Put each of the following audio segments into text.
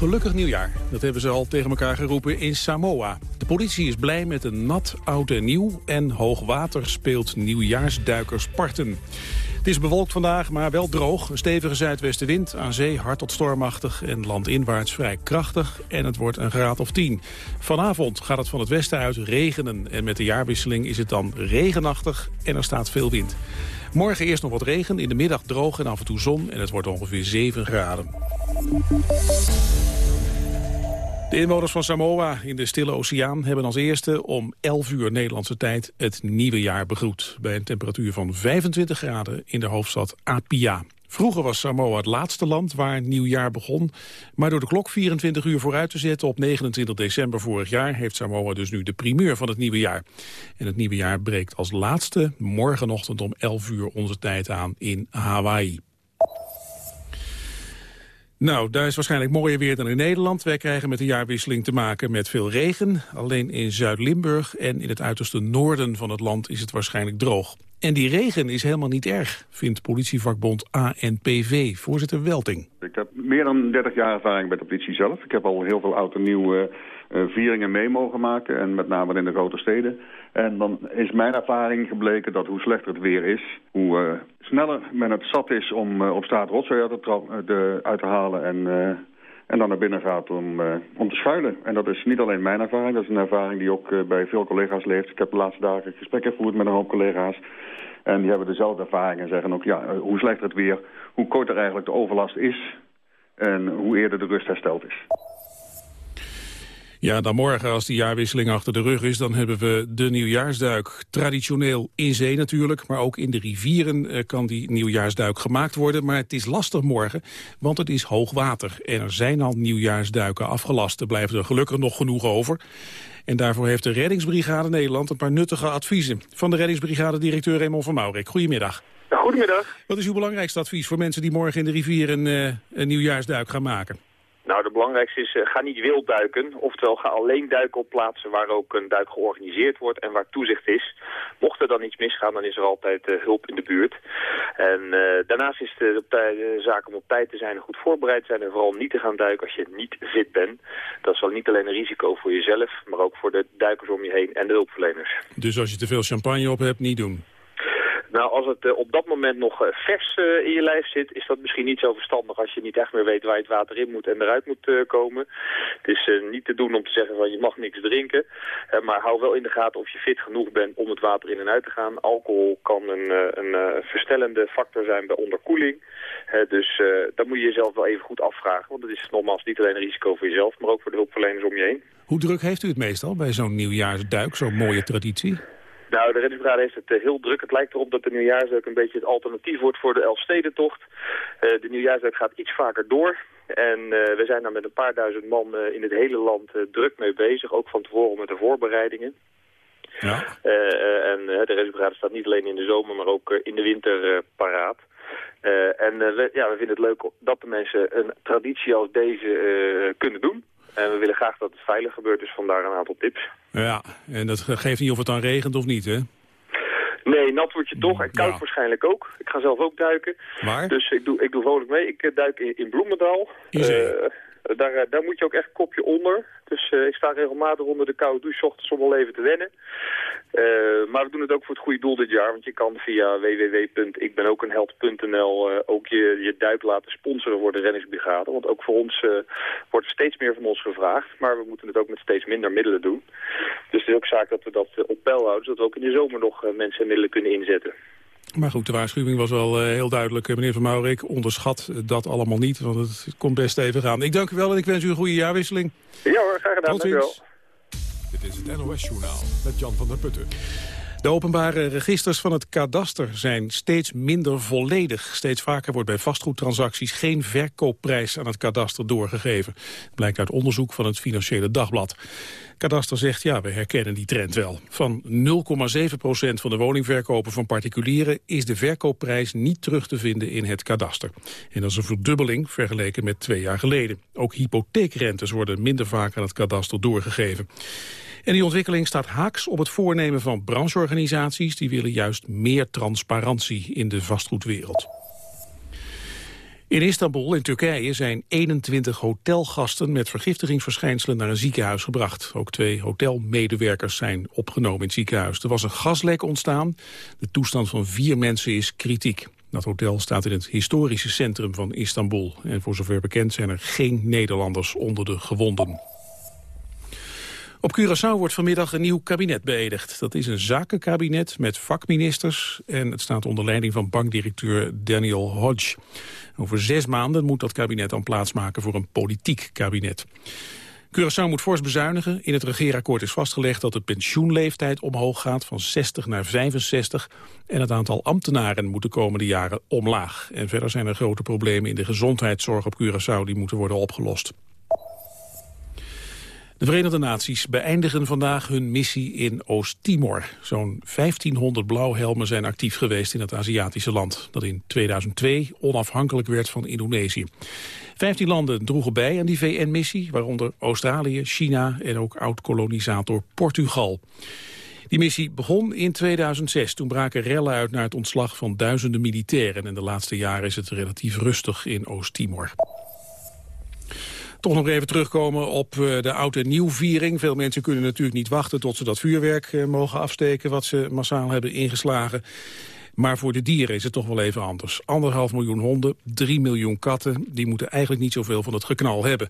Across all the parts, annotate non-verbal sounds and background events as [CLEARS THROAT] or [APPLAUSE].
Gelukkig nieuwjaar. Dat hebben ze al tegen elkaar geroepen in Samoa. De politie is blij met een nat, oud en nieuw. En hoogwater speelt nieuwjaarsduikers parten. Het is bewolkt vandaag, maar wel droog. Een stevige zuidwestenwind, aan zee hard tot stormachtig... en landinwaarts vrij krachtig en het wordt een graad of 10. Vanavond gaat het van het westen uit regenen... en met de jaarwisseling is het dan regenachtig en er staat veel wind. Morgen eerst nog wat regen, in de middag droog en af en toe zon... en het wordt ongeveer 7 graden. De inwoners van Samoa in de Stille Oceaan hebben als eerste om 11 uur Nederlandse tijd het nieuwe jaar begroet. Bij een temperatuur van 25 graden in de hoofdstad Apia. Vroeger was Samoa het laatste land waar nieuwjaar begon. Maar door de klok 24 uur vooruit te zetten op 29 december vorig jaar... heeft Samoa dus nu de primeur van het nieuwe jaar. En het nieuwe jaar breekt als laatste morgenochtend om 11 uur onze tijd aan in Hawaii. Nou, daar is waarschijnlijk mooier weer dan in Nederland. Wij krijgen met de jaarwisseling te maken met veel regen. Alleen in Zuid-Limburg en in het uiterste noorden van het land is het waarschijnlijk droog. En die regen is helemaal niet erg, vindt politievakbond ANPV. Voorzitter Welting. Ik heb meer dan 30 jaar ervaring bij de politie zelf. Ik heb al heel veel oud en nieuw uh, vieringen mee mogen maken. En met name in de grote steden. En dan is mijn ervaring gebleken dat hoe slechter het weer is... hoe uh, sneller men het zat is om op straat rotzooi uit te, uit te halen... en en dan naar binnen gaat om, om te schuilen. En dat is niet alleen mijn ervaring, dat is een ervaring die ook bij veel collega's leeft. Ik heb de laatste dagen gesprekken gevoerd met een hoop collega's. En die hebben dezelfde ervaring en zeggen ook, ja, hoe slechter het weer, hoe korter eigenlijk de overlast is... en hoe eerder de rust hersteld is. Ja, dan morgen als die jaarwisseling achter de rug is... dan hebben we de nieuwjaarsduik. Traditioneel in zee natuurlijk, maar ook in de rivieren eh, kan die nieuwjaarsduik gemaakt worden. Maar het is lastig morgen, want het is hoog water. En er zijn al nieuwjaarsduiken afgelast. Er blijven er gelukkig nog genoeg over. En daarvoor heeft de Reddingsbrigade Nederland een paar nuttige adviezen. Van de Reddingsbrigade-directeur Raymond van Maurik. Goedemiddag. goedemiddag. Wat is uw belangrijkste advies voor mensen die morgen in de rivieren uh, een nieuwjaarsduik gaan maken? Nou, de belangrijkste is, uh, ga niet wild duiken. Oftewel, ga alleen duiken op plaatsen waar ook een duik georganiseerd wordt en waar toezicht is. Mocht er dan iets misgaan, dan is er altijd uh, hulp in de buurt. En uh, daarnaast is de, de, zaak om op tijd te zijn en goed voorbereid zijn en vooral niet te gaan duiken als je niet fit bent. Dat is wel niet alleen een risico voor jezelf, maar ook voor de duikers om je heen en de hulpverleners. Dus als je te veel champagne op hebt, niet doen? Nou, als het uh, op dat moment nog uh, vers uh, in je lijf zit, is dat misschien niet zo verstandig als je niet echt meer weet waar je het water in moet en eruit moet komen. Het is niet te doen om te zeggen van je mag niks drinken, maar hou wel in de gaten of je fit genoeg bent om het water in en uit te gaan. Alcohol kan een, een verstellende factor zijn bij onderkoeling, dus dat moet je jezelf wel even goed afvragen, want het is nogmaals niet alleen een risico voor jezelf, maar ook voor de hulpverleners om je heen. Hoe druk heeft u het meestal bij zo'n nieuwjaarsduik, zo'n mooie traditie? Nou, de reddingsbrigade heeft het uh, heel druk. Het lijkt erop dat de nieuwjaarsduik een beetje het alternatief wordt voor de Elfstedentocht. Uh, de nieuwjaarsduik gaat iets vaker door. En uh, we zijn daar met een paar duizend man in het hele land druk mee bezig. Ook van tevoren met de voorbereidingen. Ja. en de reddingsbrigade staat niet alleen in de zomer, maar ook in de winter paraat. en we, ja, we vinden het leuk dat de mensen een traditie als deze kunnen doen. En we willen graag dat het veilig gebeurt, dus vandaar een aantal tips. Ja, en dat geeft niet of het dan regent of niet, hè? Nee, nat word je toch en koud waarschijnlijk ook. Ik ga zelf ook duiken. Waar? Dus ik doe, ik doe vrolijk mee. Ik duik in, in Bloemendaal. Uh, daar, daar moet je ook echt kopje onder. Dus uh, ik sta regelmatig onder de koude douche ochtends om al even te wennen. Uh, maar we doen het ook voor het goede doel dit jaar. Want je kan via www.ikbenookenheld.nl ook je, je duik laten sponsoren voor de renningsbrigade. Want ook voor ons wordt steeds meer van ons gevraagd. Maar we moeten het ook met steeds minder middelen doen. Dus het is ook zaak dat we dat op peil houden. Zodat we ook in de zomer nog mensen en middelen kunnen inzetten. Maar goed, de waarschuwing was wel uh, heel duidelijk. Meneer Van Maurik, onderschat dat allemaal niet, want het komt best even aan. Ik dank u wel en ik wens u een goede jaarwisseling. Ja hoor, graag gedaan. Tot ziens. Dit is het NOS-journaal met Jan van der Putten. De openbare registers van het kadaster zijn steeds minder volledig. Steeds vaker wordt bij vastgoedtransacties geen verkoopprijs aan het kadaster doorgegeven. Blijkt uit onderzoek van het Financiële Dagblad. Kadaster zegt, ja, we herkennen die trend wel. Van 0,7% van de woningverkopen van particulieren... is de verkoopprijs niet terug te vinden in het kadaster. En dat is een verdubbeling vergeleken met twee jaar geleden. Ook hypotheekrentes worden minder vaak aan het kadaster doorgegeven. En die ontwikkeling staat haaks op het voornemen van brancheorganisaties. Die willen juist meer transparantie in de vastgoedwereld. In Istanbul, in Turkije, zijn 21 hotelgasten met vergiftigingsverschijnselen naar een ziekenhuis gebracht. Ook twee hotelmedewerkers zijn opgenomen in het ziekenhuis. Er was een gaslek ontstaan. De toestand van vier mensen is kritiek. Dat hotel staat in het historische centrum van Istanbul. En voor zover bekend zijn er geen Nederlanders onder de gewonden. Op Curaçao wordt vanmiddag een nieuw kabinet beëdigd. Dat is een zakenkabinet met vakministers en het staat onder leiding van bankdirecteur Daniel Hodge. Over zes maanden moet dat kabinet dan plaatsmaken voor een politiek kabinet. Curaçao moet fors bezuinigen. In het regeerakkoord is vastgelegd dat de pensioenleeftijd omhoog gaat van 60 naar 65 en het aantal ambtenaren moet de komende jaren omlaag. En verder zijn er grote problemen in de gezondheidszorg op Curaçao die moeten worden opgelost. De Verenigde Naties beëindigen vandaag hun missie in Oost-Timor. Zo'n 1500 blauwhelmen zijn actief geweest in het Aziatische land... dat in 2002 onafhankelijk werd van Indonesië. 15 landen droegen bij aan die VN-missie... waaronder Australië, China en ook oud-kolonisator Portugal. Die missie begon in 2006. Toen braken rellen uit naar het ontslag van duizenden militairen. En de laatste jaren is het relatief rustig in Oost-Timor. Toch nog even terugkomen op eh, de oud- en nieuwviering. Veel mensen kunnen natuurlijk niet wachten tot ze dat vuurwerk eh, mogen afsteken... wat ze massaal hebben ingeslagen. Maar voor de dieren is het toch wel even anders. Anderhalf miljoen honden, drie miljoen katten... die moeten eigenlijk niet zoveel van het geknal hebben.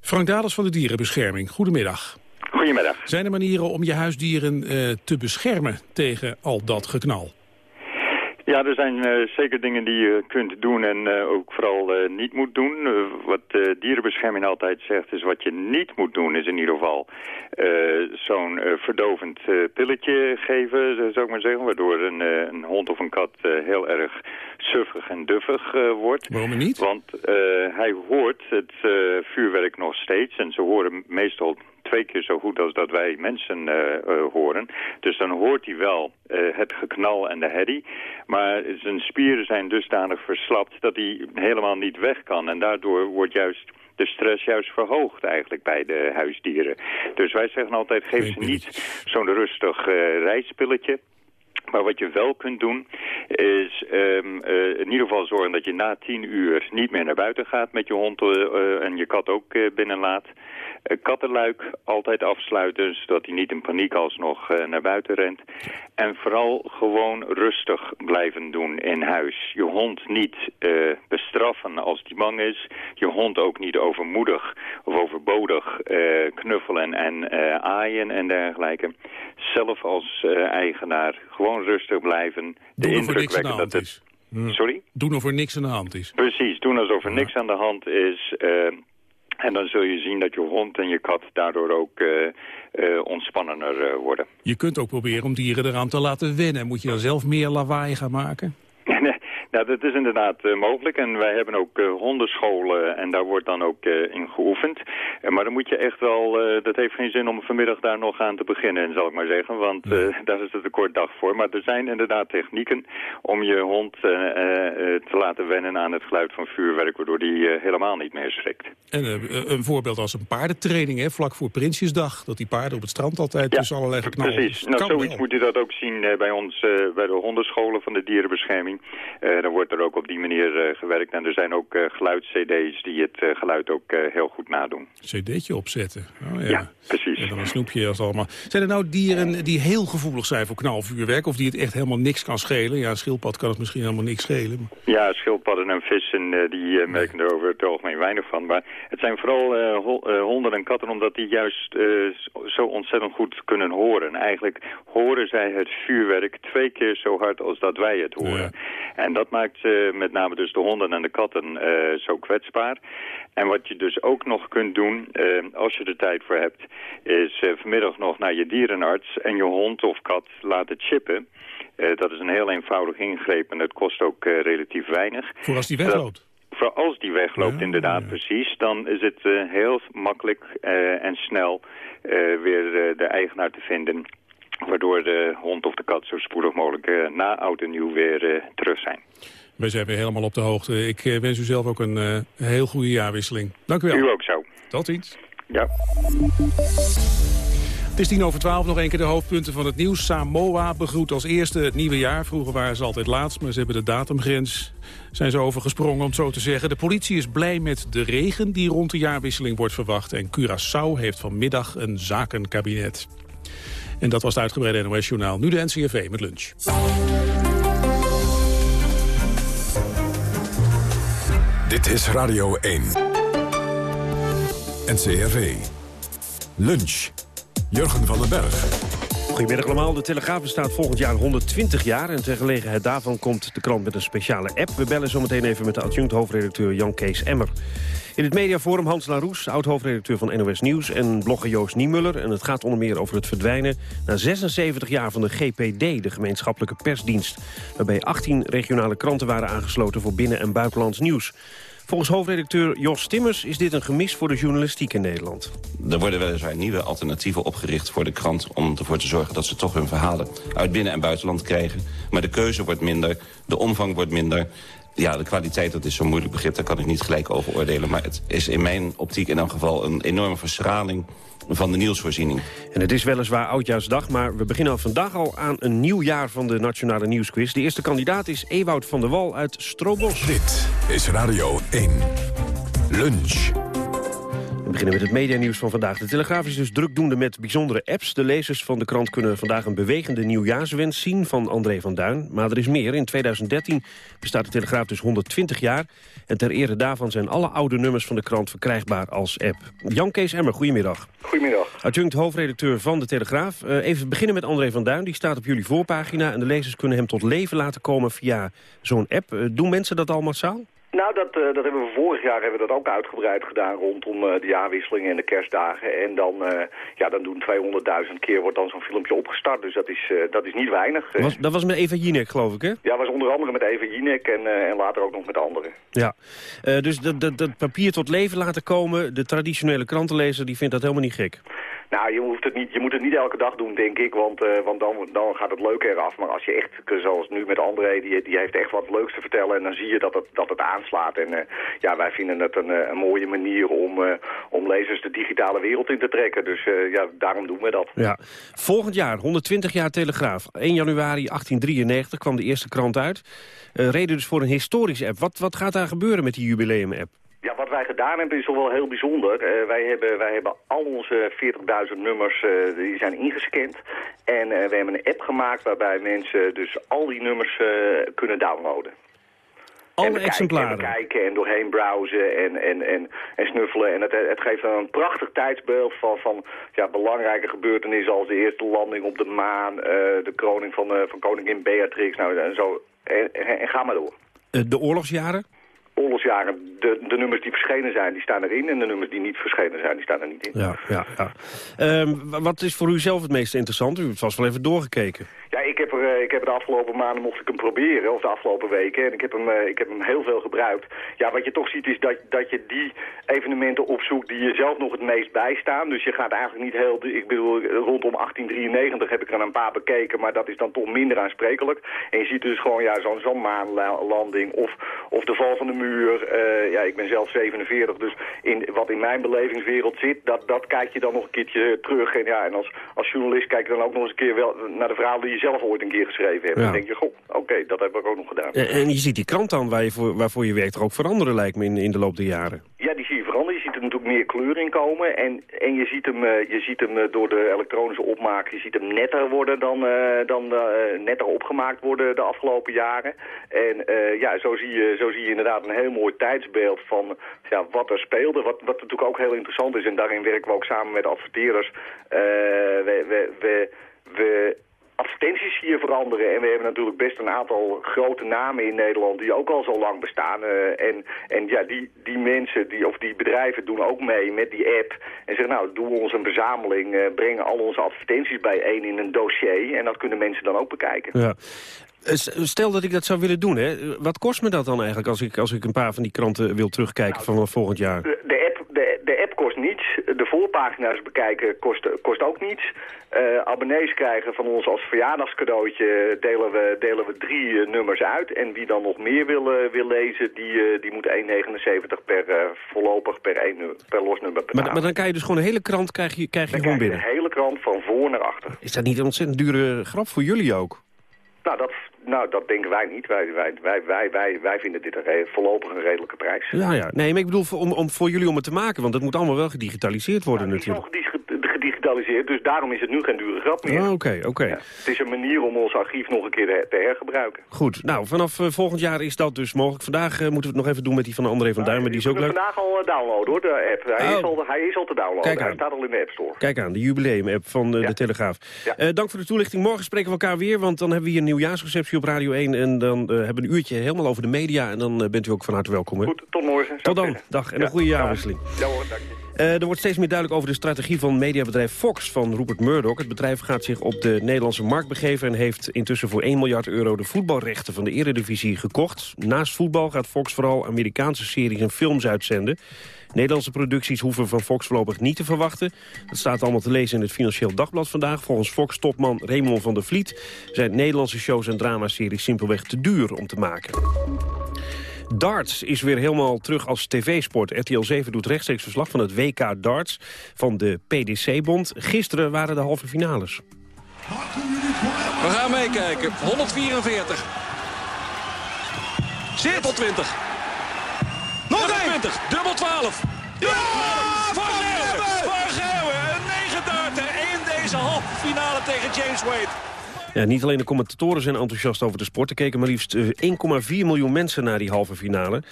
Frank Daders van de Dierenbescherming, goedemiddag. Goedemiddag. Zijn er manieren om je huisdieren uh, te beschermen tegen al dat geknal? Ja, er zijn uh, zeker dingen die je kunt doen en uh, ook vooral uh, niet moet doen. wat dierenbescherming altijd zegt is wat je niet moet doen is in ieder geval zo'n verdovend pilletje geven, zou ik maar zeggen. Waardoor een, een hond of een kat heel erg suffig en duffig wordt. Waarom niet? Want hij hoort het vuurwerk nog steeds en ze horen meestal twee keer zo goed als dat wij mensen uh, horen. Dus dan hoort hij wel uh, het geknal en de herrie. Maar zijn spieren zijn dusdanig verslapt dat hij helemaal niet weg kan. En daardoor wordt juist de stress juist verhoogd eigenlijk bij de huisdieren. Dus wij zeggen altijd, geef ze niet zo'n rustig rijspilletje. Maar wat je wel kunt doen, is um, uh, in ieder geval zorgen dat je na tien uur niet meer naar buiten gaat met je hond uh, en je kat ook binnenlaat. kattenluik altijd afsluiten, zodat hij niet in paniek alsnog naar buiten rent. En vooral gewoon rustig blijven doen in huis. Je hond niet bestraffen als die bang is. Je hond ook niet overmoedig of overbodig knuffelen en aaien en dergelijke. Zelf als eigenaar gewoon rustig blijven. De indruk wekken dat het... Is. Sorry? Doen of er niks aan de hand is. Precies, doen alsof er ja. niks aan de hand is. Uh, en dan zul je zien dat je hond en je kat daardoor ook uh, uh, ontspannender worden. Je kunt ook proberen om dieren eraan te laten wennen. Moet je dan zelf meer lawaai gaan maken? [LAUGHS] [LAUGHS] Ja, dat is inderdaad uh, mogelijk. En wij hebben ook uh, hondenscholen en daar wordt dan ook uh, in geoefend. maar dan moet je echt wel, dat heeft geen zin om vanmiddag daar nog aan te beginnen, zal ik maar zeggen. Want daar is het een kort dag voor. Maar er zijn inderdaad technieken om je hond te laten wennen aan het geluid van vuurwerk, waardoor die helemaal niet meer schrikt. En een voorbeeld als een paardentraining, hè, vlak voor Prinsjesdag. Dat die paarden op het strand altijd ja, tussen allerlei geknallen. Precies, nou, zoiets wel. moet je dat ook zien bij ons, bij de hondenscholen van de dierenbescherming dan wordt er ook op die manier uh, gewerkt. En er zijn ook uh, geluids-cd's die het uh, geluid ook heel goed nadoen. cd'tje opzetten. Oh, ja. ja. precies. En dan een snoepje als allemaal. Zijn er nou dieren die heel gevoelig zijn voor knalvuurwerk? Of die het echt helemaal niks kan schelen? Ja, een schildpad kan het misschien helemaal niks schelen. Maar... Ja, schildpadden en vissen die merken er over het algemeen weinig van. Maar het zijn vooral ho honden en katten omdat die juist zo ontzettend goed kunnen horen. Eigenlijk horen zij het vuurwerk twee keer zo hard als dat wij het horen. Ja. En dat maakt uh, met name dus de honden en de katten uh, zo kwetsbaar. En wat je dus ook nog kunt doen, uh, als je er tijd voor hebt... is vanmiddag nog naar je dierenarts en je hond of kat laten chippen. dat is een heel eenvoudig ingreep en dat kost ook relatief weinig. Voor als die wegloopt? voor als die wegloopt, ja, inderdaad, ja. precies. Dan is het heel makkelijk en snel weer de eigenaar te vinden waardoor de hond of de kat zo spoedig mogelijk uh, na oud en nieuw weer uh, terug zijn. Wij zijn weer helemaal op de hoogte. Ik uh, wens u zelf ook een uh, heel goede jaarwisseling. Dank u wel. U ook zo. Tot ziens. Ja. Het is tien over twaalf, nog een keer de hoofdpunten van het nieuws. Samoa begroet als eerste het nieuwe jaar. Vroeger waren ze altijd laatst, maar ze hebben de datumgrens zijn ze overgesprongen, om het zo te zeggen. De politie is blij met de regen die rond de jaarwisseling wordt verwacht. En Curaçao heeft vanmiddag een zakenkabinet. En dat was het uitgebreide NOS-journaal. Nu de NCRV met lunch. Dit is Radio 1. NCRV. Lunch. Jurgen van den Berg. Goedemiddag allemaal. De Telegraaf bestaat volgend jaar 120 jaar... en ter gelegenheid daarvan komt de krant met een speciale app. We bellen zometeen even met de adjunct-hoofdredacteur Jan Kees Emmer. In het mediaforum Hans Laroes, oud-hoofdredacteur van NOS Nieuws... en blogger Joost Niemuller. En het gaat onder meer over het verdwijnen... na 76 jaar van de GPD, de gemeenschappelijke persdienst... waarbij 18 regionale kranten waren aangesloten voor binnen- en buitenlands nieuws. Volgens hoofdredacteur Jos Timmers is dit een gemis voor de journalistiek in Nederland. Er worden weliswaar nieuwe alternatieven opgericht voor de krant... om ervoor te zorgen dat ze toch hun verhalen uit binnen- en buitenland krijgen. Maar de keuze wordt minder, de omvang wordt minder... Ja, de kwaliteit, dat is zo'n moeilijk begrip, daar kan ik niet gelijk over oordelen. Maar het is in mijn optiek in elk geval een enorme verschraling van de nieuwsvoorziening. En het is weliswaar Oudjaarsdag, maar we beginnen al vandaag al aan een nieuw jaar van de Nationale Nieuwsquiz. De eerste kandidaat is Ewout van der Wal uit Strobos. Dit is Radio 1. Lunch. We beginnen met het medianieuws van vandaag. De Telegraaf is dus drukdoende met bijzondere apps. De lezers van de krant kunnen vandaag een bewegende nieuwjaarswens zien van André van Duin. Maar er is meer. In 2013 bestaat de Telegraaf dus 120 jaar. En ter ere daarvan zijn alle oude nummers van de krant verkrijgbaar als app. Jan Kees Emmer, goedemiddag. Goedemiddag. Adjunct hoofdredacteur van de Telegraaf. Uh, even beginnen met André van Duin. Die staat op jullie voorpagina. En de lezers kunnen hem tot leven laten komen via zo'n app. Uh, doen mensen dat al massaal? Nou, dat, uh, dat hebben we vorig jaar hebben we dat ook uitgebreid gedaan rondom uh, de jaarwisseling en de kerstdagen. En dan, uh, ja, dan doen 200.000 keer wordt dan zo'n filmpje opgestart. Dus dat is, dat is niet weinig. Was, dat was met Eva Jinek, geloof ik, hè? Ja, was onder andere met Eva Jinek en, en later ook nog met anderen. Ja, dus dat, dat, dat papier tot leven laten komen, de traditionele krantenlezer, die vindt dat helemaal niet gek. Nou, je, hoeft het niet, je moet het niet elke dag doen, denk ik, want, uh, want dan, dan gaat het leuk eraf. Maar als je echt, zoals nu met André, die, die heeft echt wat leuks te vertellen... en dan zie je dat het, dat het aanslaat. En uh, ja, wij vinden het een, een mooie manier om, om lezers de digitale wereld in te trekken. Dus ja, daarom doen we dat. Ja. Volgend jaar, 120 jaar Telegraaf. 1 januari 1893 kwam de eerste krant uit. reden dus voor een historische app. Wat, wat gaat daar gebeuren met die jubileum-app? Ja, wat wij gedaan hebben is toch wel heel bijzonder. Uh, wij, hebben, wij hebben al onze 40.000 nummers, uh, die zijn ingescand. En uh, we hebben een app gemaakt waarbij mensen dus al die nummers kunnen downloaden. Alle en bekijken, exemplaren? En bekijken en doorheen browsen en, en, en, en snuffelen. En het, het geeft dan een prachtig tijdsbeeld van, van ja, belangrijke gebeurtenissen als de eerste landing op de maan, de kroning van, van koningin Beatrix. Nou, en, zo, en, en, en ga maar door. de oorlogsjaren? Oorlogsjaren, de, de nummers die verschenen zijn, die staan erin. En de nummers die niet verschenen zijn, die staan er niet in. Ja, ja, ja. Um, wat is voor u zelf het meest interessant? U heeft vast wel even doorgekeken. Ik heb, de afgelopen maanden mocht ik hem proberen, of de afgelopen weken. En ik heb hem, ik heb hem heel veel gebruikt. Ja, wat je toch ziet is dat, dat je die evenementen opzoekt die je zelf nog het meest bijstaan. Dus je gaat eigenlijk niet heel... Ik bedoel, rondom 1893 heb ik er een paar bekeken, maar dat is dan toch minder aansprekelijk. En je ziet dus gewoon ja, zo'n zo'n maanlanding of, of de val van de muur. Uh, ja, ik ben zelf 47, dus in, wat in mijn belevingswereld zit, dat, dat kijk je dan nog een keertje terug. En, ja, en als, als journalist kijk je dan ook nog eens een keer wel naar de verhalen die je zelf ooit een keer geschreven hebt. Ja. En dan denk je, goh, oké, okay, dat heb ik ook nog gedaan. En, en je ziet die krant dan waar je voor, waarvoor je werkt toch ook veranderen lijkt me in, in de loop der jaren. Ja, die zie je veranderen. Je ziet er natuurlijk meer kleur in komen. En, en je ziet hem, uh, je ziet hem uh, door de elektronische opmaak, je ziet hem netter worden dan, uh, dan netter opgemaakt worden de afgelopen jaren. En ja, zo zie, je, zo zie je inderdaad een heel mooi tijdsbeeld van ja, wat er speelde. Wat, wat natuurlijk ook heel interessant is, en daarin werken we ook samen met adverteerders. we, we, we, we advertenties hier veranderen. En we hebben natuurlijk best een aantal grote namen in Nederland die ook al zo lang bestaan. Uh, en en ja, die, die mensen die, of die bedrijven doen ook mee met die app. En zeggen, nou, doe ons een verzameling. Uh, breng al onze advertenties bijeen in een dossier. En dat kunnen mensen dan ook bekijken. Ja. Stel dat ik dat zou willen doen, hè. wat kost me dat dan eigenlijk als ik, als ik een paar van die kranten wil terugkijken nou, van volgend jaar? De, de, app, de, de kost niets. De voorpagina's bekijken kost, kost ook niets. Uh, abonnees krijgen van ons als verjaardagscadeautje delen we, delen we drie uh, nummers uit. En wie dan nog meer wil, uh, wil lezen, die, die moet 1,79 per voorlopig per, één, per los nummer betalen. Maar, maar, dan kan je dus gewoon een hele krant krijg je, krijg je dan gewoon binnen? een hele krant van voor naar achter. Is dat niet een ontzettend dure grap voor jullie ook? Nou, dat, nou, dat denken wij niet. Wij, wij, wij, wij, wij, vinden dit een voorlopig een redelijke prijs. Ja, ja. Nee, maar ik bedoel om, om, voor jullie om het te maken. Want het moet allemaal wel gedigitaliseerd worden al natuurlijk. Gedi- gedigitaliseerd, dus daarom is het nu geen dure grap meer. Ah, Oké, oké. Ja, het is een manier om ons archief nog een keer te, te hergebruiken. Goed, nou, vanaf eh, volgend jaar is dat dus mogelijk. Vandaag eh, moeten we het nog even doen met die van André van Duin, maar die is ook leuk. vandaag al eh, downloaden hoor, de app. Hij, Oh. is, al, hij is al te downloaden. Kijk hij aan. staat al in de App Store. Kijk aan, de jubileum-app van eh, Ja. de Telegraaf. Ja. Eh, dank voor de toelichting. Morgen spreken we elkaar weer, want dan hebben we hier een nieuwjaarsreceptie op Radio 1. En dan eh, hebben we een uurtje helemaal over de media. En dan eh, bent u ook van harte welkom. Hè? Goed, tot morgen. Tot dan. Dag en een goede jaarwisseling. Ja hoor, dank je. Eh, er wordt steeds meer duidelijk over de strategie van mediabedrijf Fox van Rupert Murdoch. Het bedrijf gaat zich op de Nederlandse markt begeven... en heeft intussen voor 1 miljard euro de voetbalrechten van de eredivisie gekocht. Naast voetbal gaat Fox vooral Amerikaanse series en films uitzenden. Nederlandse producties hoeven van Fox voorlopig niet te verwachten. Dat staat allemaal te lezen in het Financieel Dagblad vandaag. Volgens Fox-topman Raymond van der Vliet zijn Nederlandse shows en dramaseries simpelweg te duur om te maken. Darts is weer helemaal terug als tv-sport. RTL 7 doet rechtstreeks verslag van het WK Darts van de PDC-bond. Gisteren waren de halve finales. We gaan meekijken. 144. Zit. Dubbel 20. Nog één. 20. Dubbel 12. Ja! Van Gerwen. Van Gerwen. Een 9 darter in deze halve finale tegen James Wade. Ja, niet alleen de commentatoren zijn enthousiast over de sport. Er keken maar liefst eh, 1,4 miljoen mensen naar die halve finale.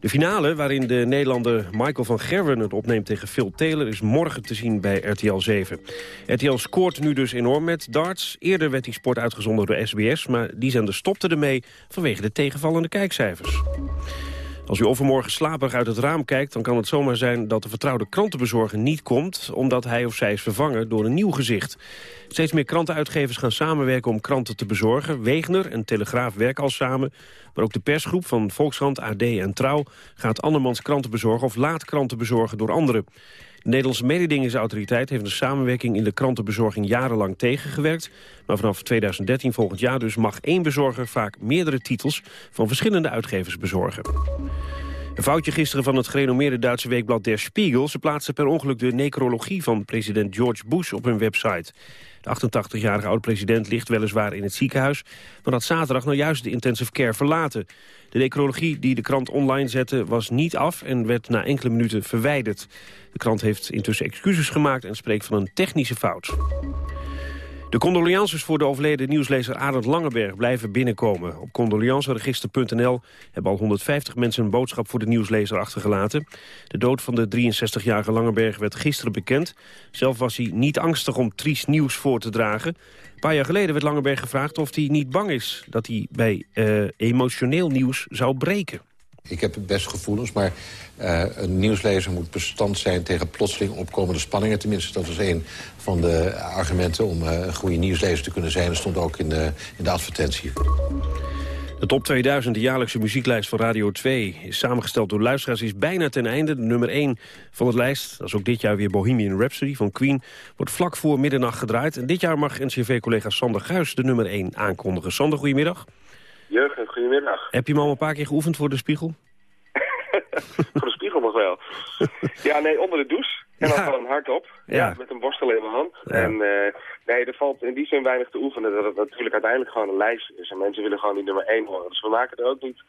De finale, waarin de Nederlander Michael van Gerwen het opneemt tegen Phil Taylor... is morgen te zien bij RTL 7. RTL scoort nu dus enorm met darts. Eerder werd die sport uitgezonden door SBS... maar die zender stopte ermee vanwege de tegenvallende kijkcijfers. Als u overmorgen slaperig uit het raam kijkt... dan kan het zomaar zijn dat de vertrouwde krantenbezorger niet komt... omdat hij of zij is vervangen door een nieuw gezicht. Steeds meer krantenuitgevers gaan samenwerken om kranten te bezorgen. Wegener en Telegraaf werken al samen. Maar ook de persgroep van Volkskrant, AD en Trouw... gaat andermans kranten bezorgen of laat kranten bezorgen door anderen. De Nederlandse mededingingsautoriteit heeft een samenwerking in de krantenbezorging jarenlang tegengewerkt. Maar vanaf 2013 volgend jaar dus mag één bezorger vaak meerdere titels van verschillende uitgevers bezorgen. Een foutje gisteren van het gerenommeerde Duitse weekblad Der Spiegel. Ze plaatsten per ongeluk de necrologie van president George Bush op hun website. De 88-jarige oud-president ligt weliswaar in het ziekenhuis... maar had zaterdag nou juist de intensive care verlaten. De necrologie die de krant online zette was niet af... en werd na enkele minuten verwijderd. De krant heeft intussen excuses gemaakt en spreekt van een technische fout. De condolences voor de overleden nieuwslezer Arend Langeberg blijven binnenkomen. Op condoleanceregister.nl hebben al 150 mensen een boodschap voor de nieuwslezer achtergelaten. De dood van de 63-jarige Langeberg werd gisteren bekend. Zelf was hij niet angstig om triest nieuws voor te dragen. Een paar jaar geleden werd Langeberg gevraagd of hij niet bang is... dat hij bij eh, emotioneel nieuws zou breken. Ik heb best gevoelens, maar uh, een nieuwslezer moet bestand zijn... tegen plotseling opkomende spanningen. Tenminste, dat was een van de argumenten om uh, een goede nieuwslezer te kunnen zijn. Dat stond ook in de, in de advertentie. De top 2000, de jaarlijkse muzieklijst van Radio 2... is samengesteld door luisteraars, is bijna ten einde. De nummer 1 van het lijst, dat is ook dit jaar weer Bohemian Rhapsody van Queen... wordt vlak voor middernacht gedraaid. En dit jaar mag NCV-collega Sander Guis de nummer 1 aankondigen. Sander, goedemiddag. Jurgen, goedemiddag. Heb je hem al een paar keer geoefend voor de spiegel? [LAUGHS] voor de spiegel nog wel. ja, nee, onder de douche. En dan Ja. gewoon hardop. Ja. Ja. Met een borstel in mijn hand. Ja. En uh, nee, er valt in die zin weinig te oefenen. Dat het natuurlijk uiteindelijk gewoon een lijst is. En mensen willen gewoon die nummer 1 horen. Dus we maken er ook niet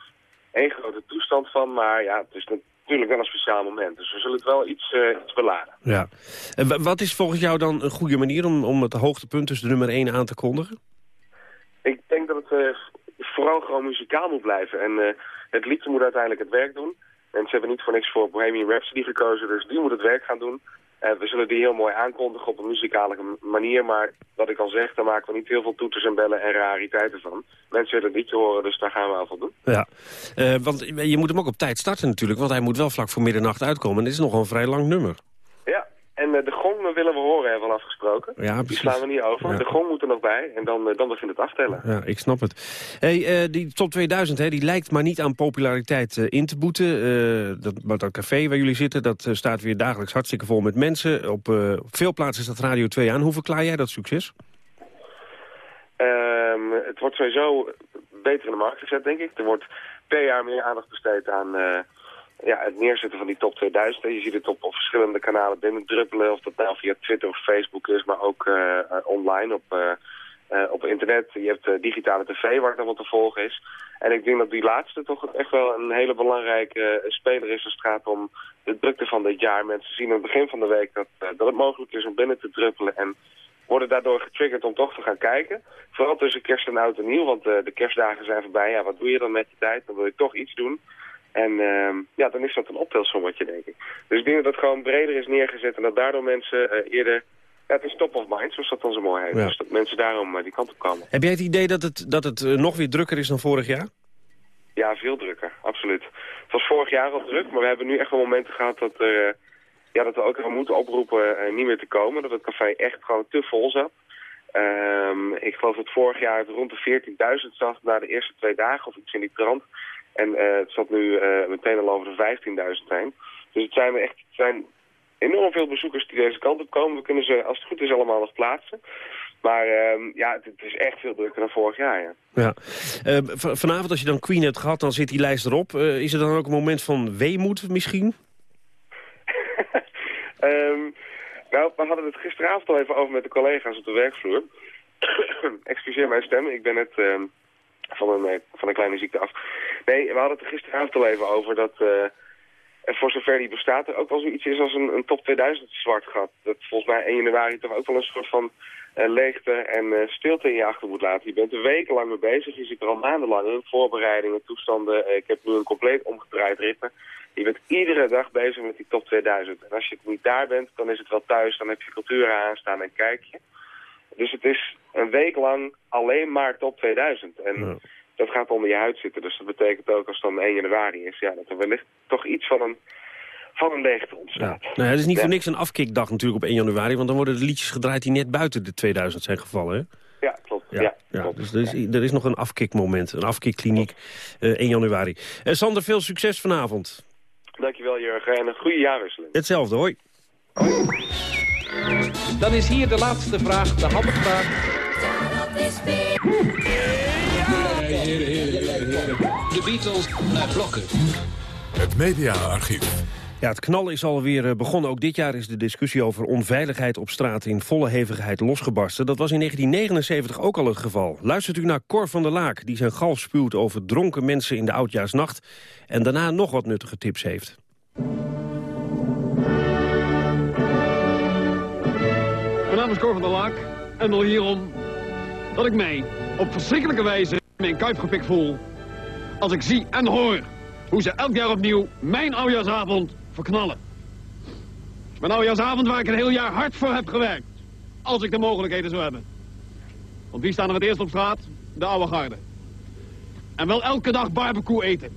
één grote toestand van. Maar ja, het is natuurlijk wel een speciaal moment. Dus we zullen het wel iets, uh, iets beladen. Ja. En wa- wat is volgens jou dan een goede manier om, om het hoogtepunt tussen de nummer 1 aan te kondigen? Ik denk dat het uh, vooral gewoon muzikaal moet blijven. En uh, het liedje moet uiteindelijk het werk doen. En ze hebben niet voor niks voor Bohemian Rhapsody gekozen, dus die moet het werk gaan doen. Uh, we zullen die heel mooi aankondigen op een muzikale manier, maar wat ik al zeg, daar maken we niet heel veel toeters en bellen en rariteiten van. Mensen willen het liedje horen, dus daar gaan we aan voldoen. Ja, uh, want je moet hem ook op tijd starten natuurlijk, want hij moet wel vlak voor middernacht uitkomen. En dit is nogal een vrij lang nummer. En uh, de gong willen we horen, hebben we al afgesproken. Ja, die precies. slaan we niet over. Ja. De gong moet er nog bij en dan, uh, dan begint het aftellen. Ja, ik snap het. Hey, uh, die top 2000, hè, die lijkt maar niet aan populariteit uh, in te boeten. Uh, dat, maar dat café waar jullie zitten, dat staat weer dagelijks hartstikke vol met mensen. Op veel plaatsen staat Radio 2 aan. Hoe verklaar jij dat succes? Um, het wordt sowieso beter in de markt gezet, denk ik. Er wordt per jaar meer aandacht besteed aan, ja, het neerzetten van die top 2000. Je ziet het op, op verschillende kanalen binnendruppelen. Of dat nou via Twitter of Facebook is, maar ook online op, op internet. Je hebt digitale tv waar het allemaal te volgen is. En ik denk dat die laatste toch echt wel een hele belangrijke speler is als het gaat om de drukte van dit jaar. Mensen zien aan het begin van de week dat, dat het mogelijk is om binnen te druppelen en worden daardoor getriggerd om toch te gaan kijken. Vooral tussen kerst en oud en nieuw, want de kerstdagen zijn voorbij. Ja, wat doe je dan met je tijd? Dan wil je toch iets doen. En uh, ja, dan is dat een optelsommetje, denk ik. Dus ik denk dat het gewoon breder is neergezet en dat daardoor mensen uh, eerder... Ja, het is top of mind, zoals dat dan zo mooi heet. Ja. Dus dat mensen daarom die kant op komen. Heb jij het idee dat het, dat het nog weer drukker is dan vorig jaar? Ja, veel drukker, absoluut. Het was vorig jaar al druk, maar we hebben nu echt wel momenten gehad dat er ja, dat we ook gewoon moeten oproepen niet meer te komen. Dat het café echt gewoon te vol zat. Um, ik geloof dat vorig jaar het rond de 14.000 zat na de eerste twee dagen of iets in die trant. En uh, het zat nu uh, meteen al over de 15.000 heen. Dus het zijn, echt, het zijn enorm veel bezoekers die deze kant op komen. We kunnen ze, als het goed is, allemaal nog plaatsen. Maar uh, ja, het, het, is echt veel drukker dan vorig jaar, ja. ja. Uh, vanavond, als je dan Queen hebt gehad, dan zit die lijst erop. Uh, is er dan ook een moment van weemoed misschien? Um, [LAUGHS] nou, we hadden het gisteravond al even over met de collega's op de werkvloer. [COUGHS] Excuseer mijn stem, ik ben net van, een, eh, van een kleine ziekte af. Nee, we hadden het er gisteravond al even over dat... Uh, en voor zover die bestaat er ook wel zoiets is als een, een top 2000 zwart gat. Dat volgens mij 1 januari toch ook wel een soort van uh, leegte en stilte in je achter moet laten. Je bent er wekenlang mee bezig, je zit er al maandenlang in. Voorbereidingen, toestanden. ik heb nu een compleet omgedraaid ritme. Je bent iedere dag bezig met die top 2000. En als je niet daar bent, dan is het wel thuis. Dan heb je cultuur aanstaan en kijk je. Dus het is een week lang alleen maar top 2000. En dat gaat onder je huid zitten. Dus dat betekent ook als het dan 1 januari is... Ja, dat er wellicht toch iets van een, van een leegte ontstaat. Ja. Nou, het is niet voor niks een afkikdag natuurlijk op 1 januari... want dan worden de liedjes gedraaid die net buiten de 2000 zijn gevallen, hè? Ja, klopt. Ja, ja, Dus er is, er is nog een afkikmoment, een afkikkliniek uh, 1 januari. Uh, Sander, veel succes vanavond. Dankjewel Jurgen en een goede jaarwisseling. Hetzelfde, hoi. Dan is hier de laatste vraag, de handvraag. De Beatles naar blokken. Het mediaarchief. Ja, het knallen is alweer eh, begonnen. Ook dit jaar is de discussie over onveiligheid op straat in volle hevigheid losgebarsten. Dat was in 1979 ook al het geval. Luistert u naar Cor van der Laak, die zijn galf spuwt over dronken mensen in de oudjaarsnacht... en daarna nog wat nuttige tips heeft. Van en wil hierom dat ik mij op verschrikkelijke wijze mijn kuip gepikt voel... als ik zie en hoor hoe ze elk jaar opnieuw mijn oudjaarsavond verknallen. Mijn oudjaarsavond waar ik een heel jaar hard voor heb gewerkt. Als ik de mogelijkheden zou hebben. Want wie staan er het eerst op straat? De oude garde. En wel elke dag barbecue eten.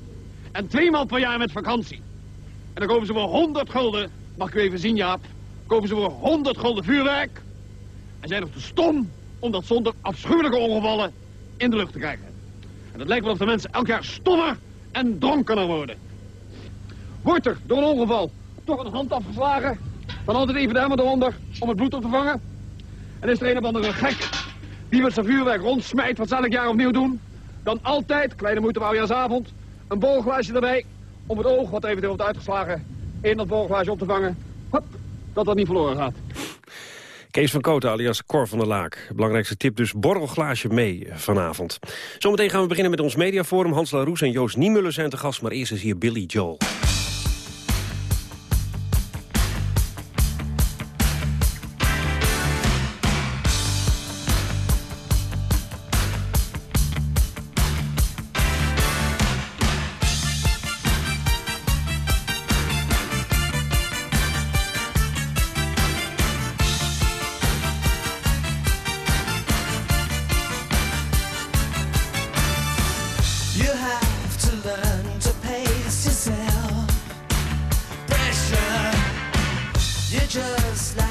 En tweemaal per jaar met vakantie. En dan kopen ze voor 100 gulden, mag ik u even zien Jaap, kopen ze voor 100 gulden vuurwerk. En zijn nog te stom om dat zonder afschuwelijke ongevallen in de lucht te krijgen. En het lijkt wel of de mensen elk jaar stommer en dronkener worden. Wordt er door een ongeval toch een hand afgeslagen, dan altijd even de emmer eronder om het bloed op te vangen. En is er een of andere gek die met zijn vuurwerk rondsmijt, wat zal ik jaar opnieuw doen? Dan altijd, kleine moeite oudjaarsavond, een borrelglaasje erbij om het oog wat eventueel wordt uitgeslagen in dat borrelglaasje op te vangen. Hop, dat dat niet verloren gaat. Kees van Kooten alias Cor van der Laak. Belangrijkste tip dus, borrelglaasje mee vanavond. Zometeen gaan we beginnen met ons mediaforum. Hans Laroes en Joost Niemuller zijn te gast, maar eerst is hier Billy Joel.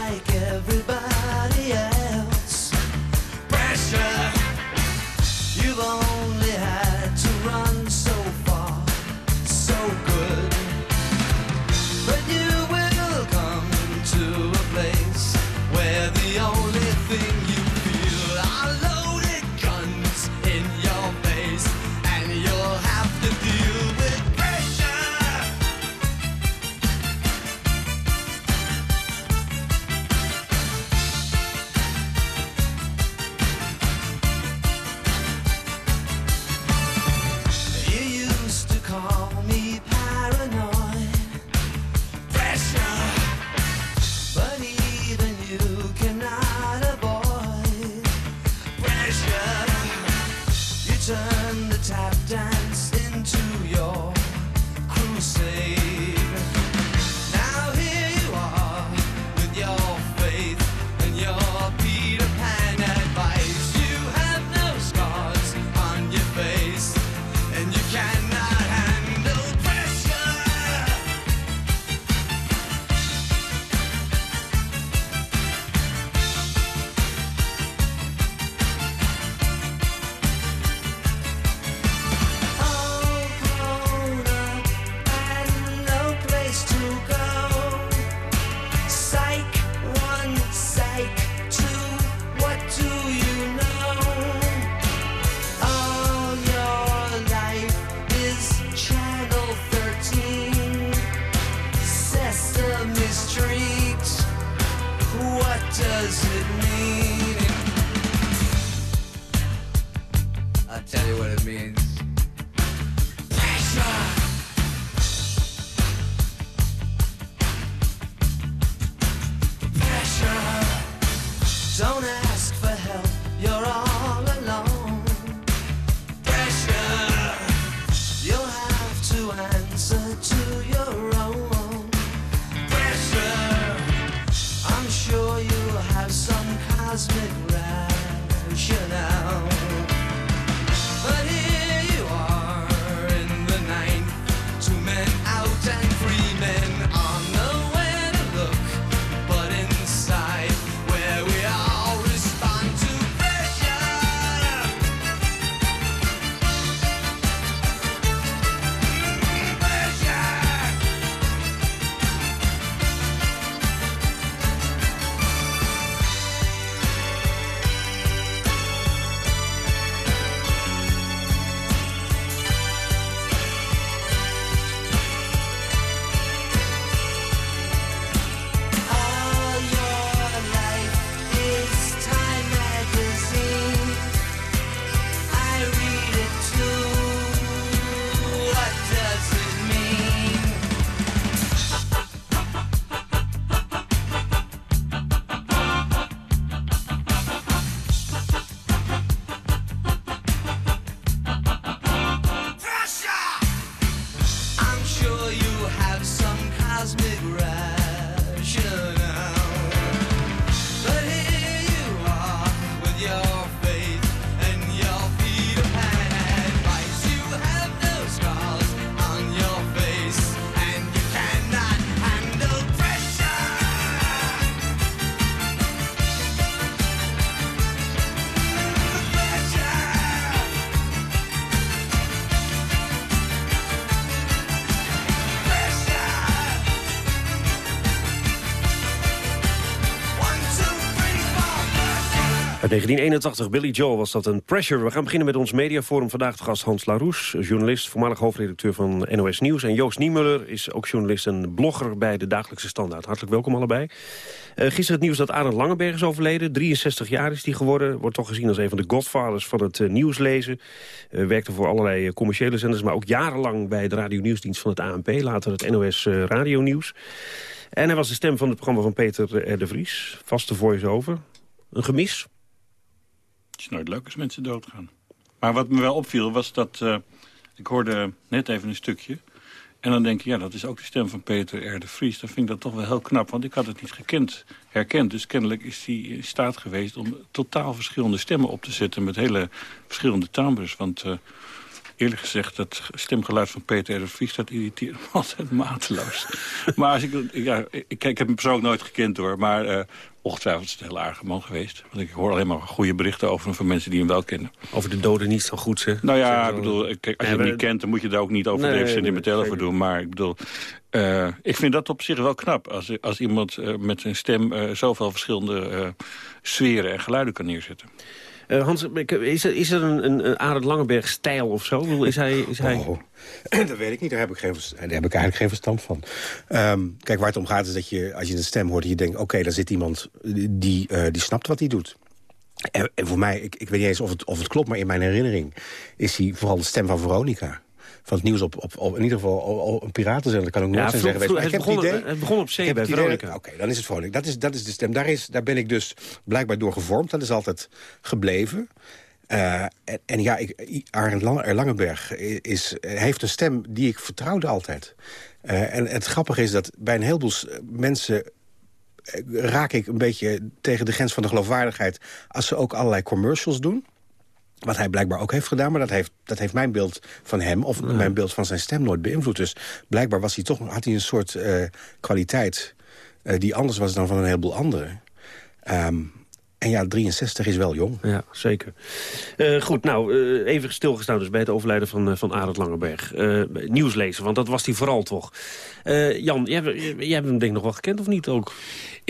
like everybody. Uit 1981, Billy Joel was dat een pressure. We gaan beginnen met ons mediaforum. Vandaag de gast Hans Laroes, journalist, voormalig hoofdredacteur van NOS Nieuws. En Joost Niemuller is ook journalist en blogger bij de Dagelijkse Standaard. Hartelijk welkom allebei. Eh, gisteren het nieuws dat Arend Langenberg is overleden. 63 jaar is hij geworden. Wordt toch gezien als een van de godfathers van het uh, nieuwslezen. Uh, werkte voor allerlei commerciële zenders, maar ook jarenlang bij de radio-nieuwsdienst van het ANP. Later het NOS Radio Nieuws. En hij was de stem van het programma van Peter de Vries. Vaste voice-over. Een gemis? Het is nooit leuk als mensen doodgaan. Maar wat me wel opviel was dat... Uh, ik hoorde net even een stukje. En dan denk ik, ja, dat is ook de stem van Peter R. Vries. Dan vind ik dat toch wel heel knap, want ik had het niet gekend, herkend. Dus kennelijk is hij in staat geweest om totaal verschillende stemmen op te zetten... met hele verschillende timbres. Want uh, eerlijk gezegd, dat stemgeluid van Peter R. Vries... dat irriteert me [LAUGHS] altijd mateloos. maar als ik, ja, ik, ik heb hem persoonlijk nooit gekend, hoor. Maar uh, ongetwijfeld is het een heel aardige man geweest. Want ik hoor alleen maar goede berichten over hem van mensen die hem wel kennen. Over de doden niet zo goed, zeg. Nou ja, ik bedoel, kijk, als je hem niet kent, dan moet je daar ook niet overdreven nee, sentimenteel over doen. Maar ik bedoel, uh, ik vind dat op zich wel knap. Als, als iemand uh, met zijn stem uh, zoveel verschillende sferen en geluiden kan neerzetten. Uh, Hans, is er, is er een, een, Arend Langenberg-stijl of zo? Is hij. Oh, [CLEARS THROAT] dat weet ik niet, daar heb ik, geen, daar heb ik eigenlijk geen verstand van. Um, kijk, waar het om gaat is dat je, als je een stem hoort... je denkt, oké, daar zit iemand die, uh, die snapt wat hij doet. En, en, voor mij, ik, ik weet niet eens of het, of het klopt... maar in mijn herinnering is hij vooral de stem van Veronica van het nieuws op, op, op in ieder geval op een piratenzender. kan ook nooit ja, zijn zeggen. Het, begon, het, idee, het begon op zee bij Veronica. Oké, okay, dan is het Veronica. Dat is, dat is de stem. Daar, is, daar ben ik dus blijkbaar door gevormd. Dat is altijd gebleven. Eh, en, en ja, ik, Arend Lang- Langenberg is, heeft een stem die ik vertrouwde altijd. Eh, en het grappige is dat bij een heleboel mensen eh, raak ik een beetje tegen de grens van de geloofwaardigheid... als ze ook allerlei commercials doen. Wat hij blijkbaar ook heeft gedaan, maar dat heeft, dat heeft mijn beeld van hem... of mijn beeld van zijn stem nooit beïnvloed. Dus blijkbaar was hij toch, had hij een soort eh, kwaliteit... eh, die anders was dan van een heleboel anderen. Ehm, en ja, 63 is wel jong. Ja, zeker. Eh, goed, nou, even stilgestaan dus bij het overlijden van, uh, van Arend Langenberg. Uh, nieuws lezen, want dat was hij vooral toch. Jan, jij, jij hebt hem denk ik nog wel gekend of niet ook?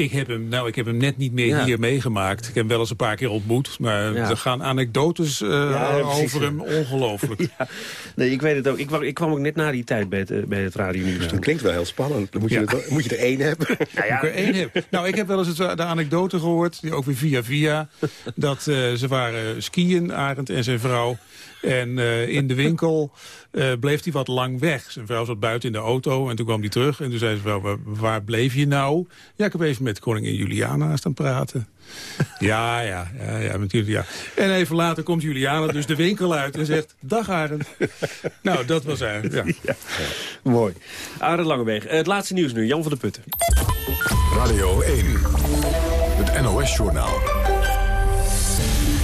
Ik heb hem, nou, ik heb hem net niet meer Ja. hier meegemaakt. Ik heb hem wel eens een paar keer ontmoet. Maar Ja. er gaan anekdotes uh, Ja, precies. over hem ongelooflijk. [LAUGHS] Ja. Nee, ik weet het ook. Ik, kwam- ik kwam ook net na die tijd bij het, eh, bij het Radio Nieuws. Dat klinkt wel heel spannend. Dan moet je, Ja. er, wel- moet je er één hebben. [LAUGHS] Nou ja, ik er één heb. Nou, ik heb wel eens het, de anekdote gehoord, die ook weer via via, [LAUGHS] dat eh, ze waren skiën, Arend en zijn vrouw. En eh, in de winkel eh, bleef hij wat lang weg. Zijn vrouw zat buiten in de auto en toen kwam hij terug. En toen zei ze, vrouw, waar, bleef je nou? Ja, ik heb even met koningin Juliana staan praten. [LAUGHS] Ja, ja, ja, ja, natuurlijk, ja. En even later komt Juliana dus de winkel uit en zegt, dag Arend. [LAUGHS] Nou, dat was eigenlijk, [LAUGHS] ja. Mooi. Arend Langenberg. Eh, het laatste nieuws nu, Jan van der Putten. Radio 1. Het NOS-journaal.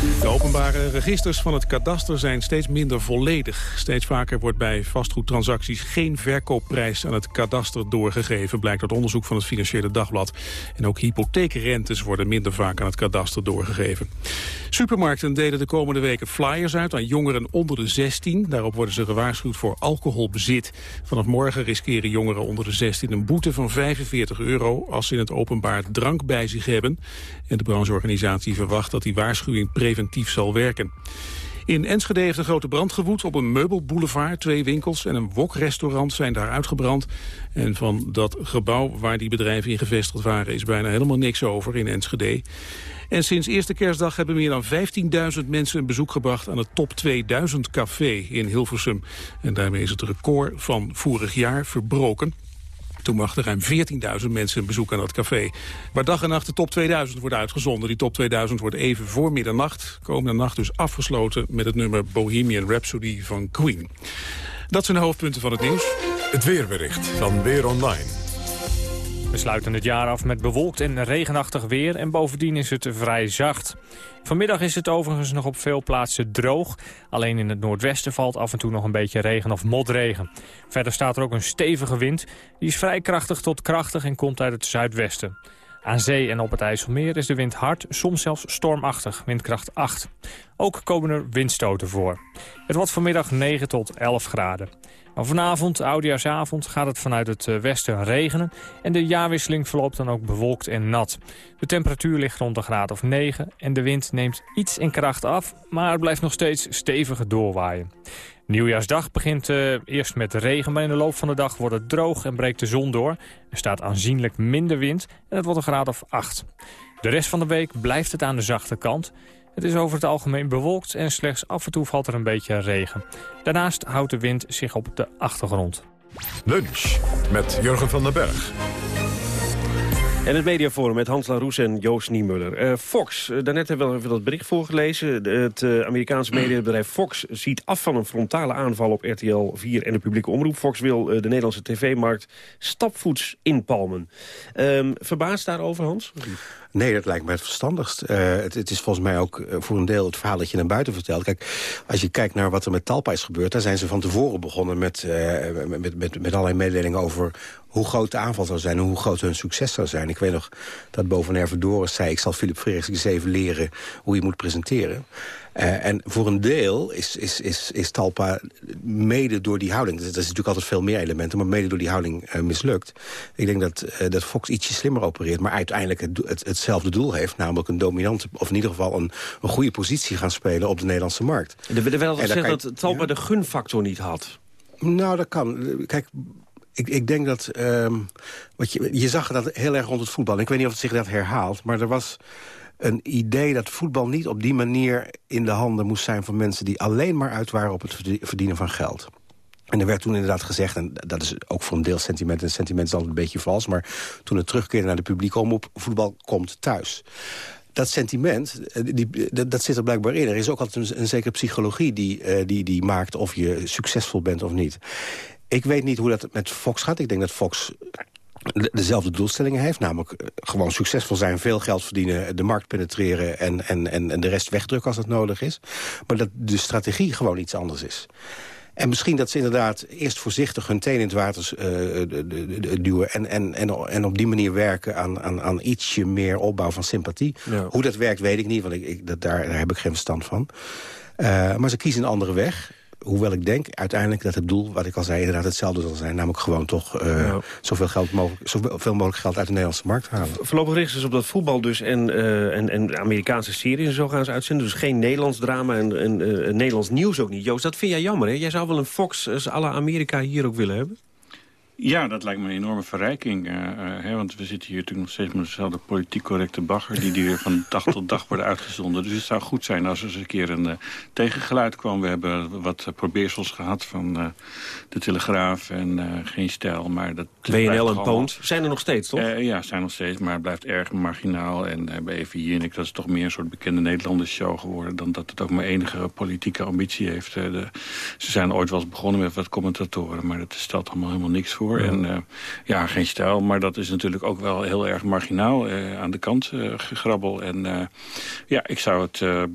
De openbare registers van het kadaster zijn steeds minder volledig. Steeds vaker wordt bij vastgoedtransacties geen verkoopprijs aan het kadaster doorgegeven, blijkt uit onderzoek van het Financiële Dagblad. En ook hypotheekrentes worden minder vaak aan het kadaster doorgegeven. Supermarkten delen de komende weken flyers uit aan jongeren onder de 16. Daarop worden ze gewaarschuwd voor alcoholbezit. Vanaf morgen riskeren jongeren onder de 16 een boete van 45 euro als ze in het openbaar drank bij zich hebben. En de brancheorganisatie verwacht dat die waarschuwing zal werken. In Enschede heeft een grote brand gewoed op een meubelboulevard. Twee winkels en een wokrestaurant zijn daar uitgebrand. En van dat gebouw waar die bedrijven in gevestigd waren... is bijna helemaal niks over in Enschede. En sinds eerste kerstdag hebben meer dan 15.000 mensen een bezoek gebracht... aan het Top 2000 Café in Hilversum. En daarmee is het record van vorig jaar verbroken. Toen brachten ruim 14.000 mensen een bezoek aan dat café. Waar dag en nacht de top 2000 wordt uitgezonden. Die top 2000 wordt even voor middernacht. Komende nacht dus afgesloten met het nummer Bohemian Rhapsody van Queen. Dat zijn de hoofdpunten van het nieuws. Het weerbericht van Weer Online. We sluiten het jaar af met bewolkt en regenachtig weer en bovendien is het vrij zacht. Vanmiddag is het overigens nog op veel plaatsen droog. Alleen in het noordwesten valt af en toe nog een beetje regen of motregen. Verder staat er ook een stevige wind. Die is vrij krachtig tot krachtig en komt uit het zuidwesten. Aan zee en op het IJsselmeer is de wind hard, soms zelfs stormachtig, windkracht 8. Ook komen er windstoten voor. Het wordt vanmiddag 9 tot 11 graden. Maar vanavond, oudejaarsavond, gaat het vanuit het eh, westen regenen... en de jaarwisseling verloopt dan ook bewolkt en nat. De temperatuur ligt rond een graad of 9 en de wind neemt iets in kracht af... maar blijft nog steeds stevig doorwaaien. Nieuwjaarsdag begint eh, eerst met regen, maar in de loop van de dag wordt het droog en breekt de zon door. Er staat aanzienlijk minder wind en het wordt een graad of 8. De rest van de week blijft het aan de zachte kant. Het is over het algemeen bewolkt en slechts af en toe valt er een beetje regen. Daarnaast houdt de wind zich op de achtergrond. Lunch met Jurgen van den Berg. En het mediaforum met Hans Laroes en Joost Niemuller. Eh, Fox, eh, daarnet hebben we even dat bericht voorgelezen. Het eh, Amerikaanse mediabedrijf Fox ziet af van een frontale aanval op RTL 4 en de publieke omroep. Fox wil de Nederlandse tv-markt stapvoets inpalmen. Ehm verbaasd daarover, Hans? Nee, dat lijkt mij het verstandigst. Eh, het, het is volgens mij ook eh, voor een deel het verhaal dat je naar buiten vertelt. Kijk, als je kijkt naar wat er met Talpa is gebeurd... daar zijn ze van tevoren begonnen met, eh, met, met, met, allerlei mededelingen over hoe groot de aanval zou zijn... en hoe groot hun succes zou zijn. Ik weet nog dat boven Erve zei... ik zal Philip Frerichs eens even leren hoe je moet presenteren. Eh, en voor een deel is, is, is, is Talpa mede door die houding... er is natuurlijk altijd veel meer elementen... maar mede door die houding eh, mislukt. Ik denk dat, eh, dat Fox ietsje slimmer opereert... maar uiteindelijk het, hetzelfde doel heeft... namelijk een dominante, of in ieder geval een, een goede positie gaan spelen... op de Nederlandse markt. Er werd dan gezegd je- dat Talpa de gunfactor niet had. Nou, dat kan. Kijk, ik, ik denk dat... ehm, wat je, je zag dat heel erg rond het voetbal. Ik weet niet of het zich dat herhaalt, maar er was een idee dat voetbal niet op die manier in de handen moest zijn van mensen die alleen maar uit waren op het verdie- verdienen van geld. En er werd toen inderdaad gezegd, en dat is ook voor een deel sentiment... en sentiment is altijd een beetje vals... maar toen het terugkeerde naar de publieke omroep... voetbal komt thuis. dat sentiment, eh, die, dat, dat zit er blijkbaar in. Er is ook altijd een, zekere psychologie die, eh, die, die maakt of je succesvol bent of niet. Ik weet niet hoe dat met Fox gaat. Ik denk dat Fox dezelfde doelstellingen heeft. Namelijk eh, gewoon succesvol zijn, veel geld verdienen... de markt penetreren en, en, en, de rest wegdrukken als dat nodig is. Maar dat de strategie gewoon iets anders is. En misschien dat ze inderdaad eerst voorzichtig hun teen in het water eh, duwen... En, en, en, en op die manier werken aan, aan, aan ietsje meer opbouw van sympathie. Ja. Hoe dat werkt weet ik niet, want ik, ik, dat, daar, daar heb ik geen verstand van. Eh, maar ze kiezen een andere weg. Hoewel ik denk uiteindelijk dat het doel, wat ik al zei, inderdaad hetzelfde zal zijn. Namelijk gewoon toch Ja. zoveel, geld mogelijk, zoveel mogelijk geld uit de Nederlandse markt halen. Voorlopig richten ze op dat voetbal dus en, eh, en, en Amerikaanse series en zo gaan ze uitzenden. Dus geen Nederlands drama en, en eh, Nederlands nieuws ook niet. Joost, dat vind jij jammer, hè? Jij zou wel een Fox à la Amerika hier ook willen hebben? Ja, dat lijkt me een enorme verrijking. eh, eh, hè, want we zitten hier natuurlijk nog steeds met dezelfde politiek correcte bagger... die, die weer van dag tot dag worden uitgezonden. Dus het zou goed zijn als er eens een keer een eh, tegengeluid kwam. We hebben wat probeersels gehad van de Telegraaf en Geen Stijl. Maar dat WNL en Poont zijn er nog steeds, toch? Ja, zijn nog steeds, maar het blijft erg marginaal. En bij EVI en ik, dat is toch meer een soort bekende Nederlanders show geworden... dan dat het ook maar enige politieke ambitie heeft. De, ze zijn ooit wel eens begonnen met wat commentatoren... maar dat stelt allemaal helemaal niks voor. En eh, ja, geen stijl, maar dat is natuurlijk ook wel heel erg marginaal... eh, aan de kant eh, gegrabbel. En ja, ik zou het...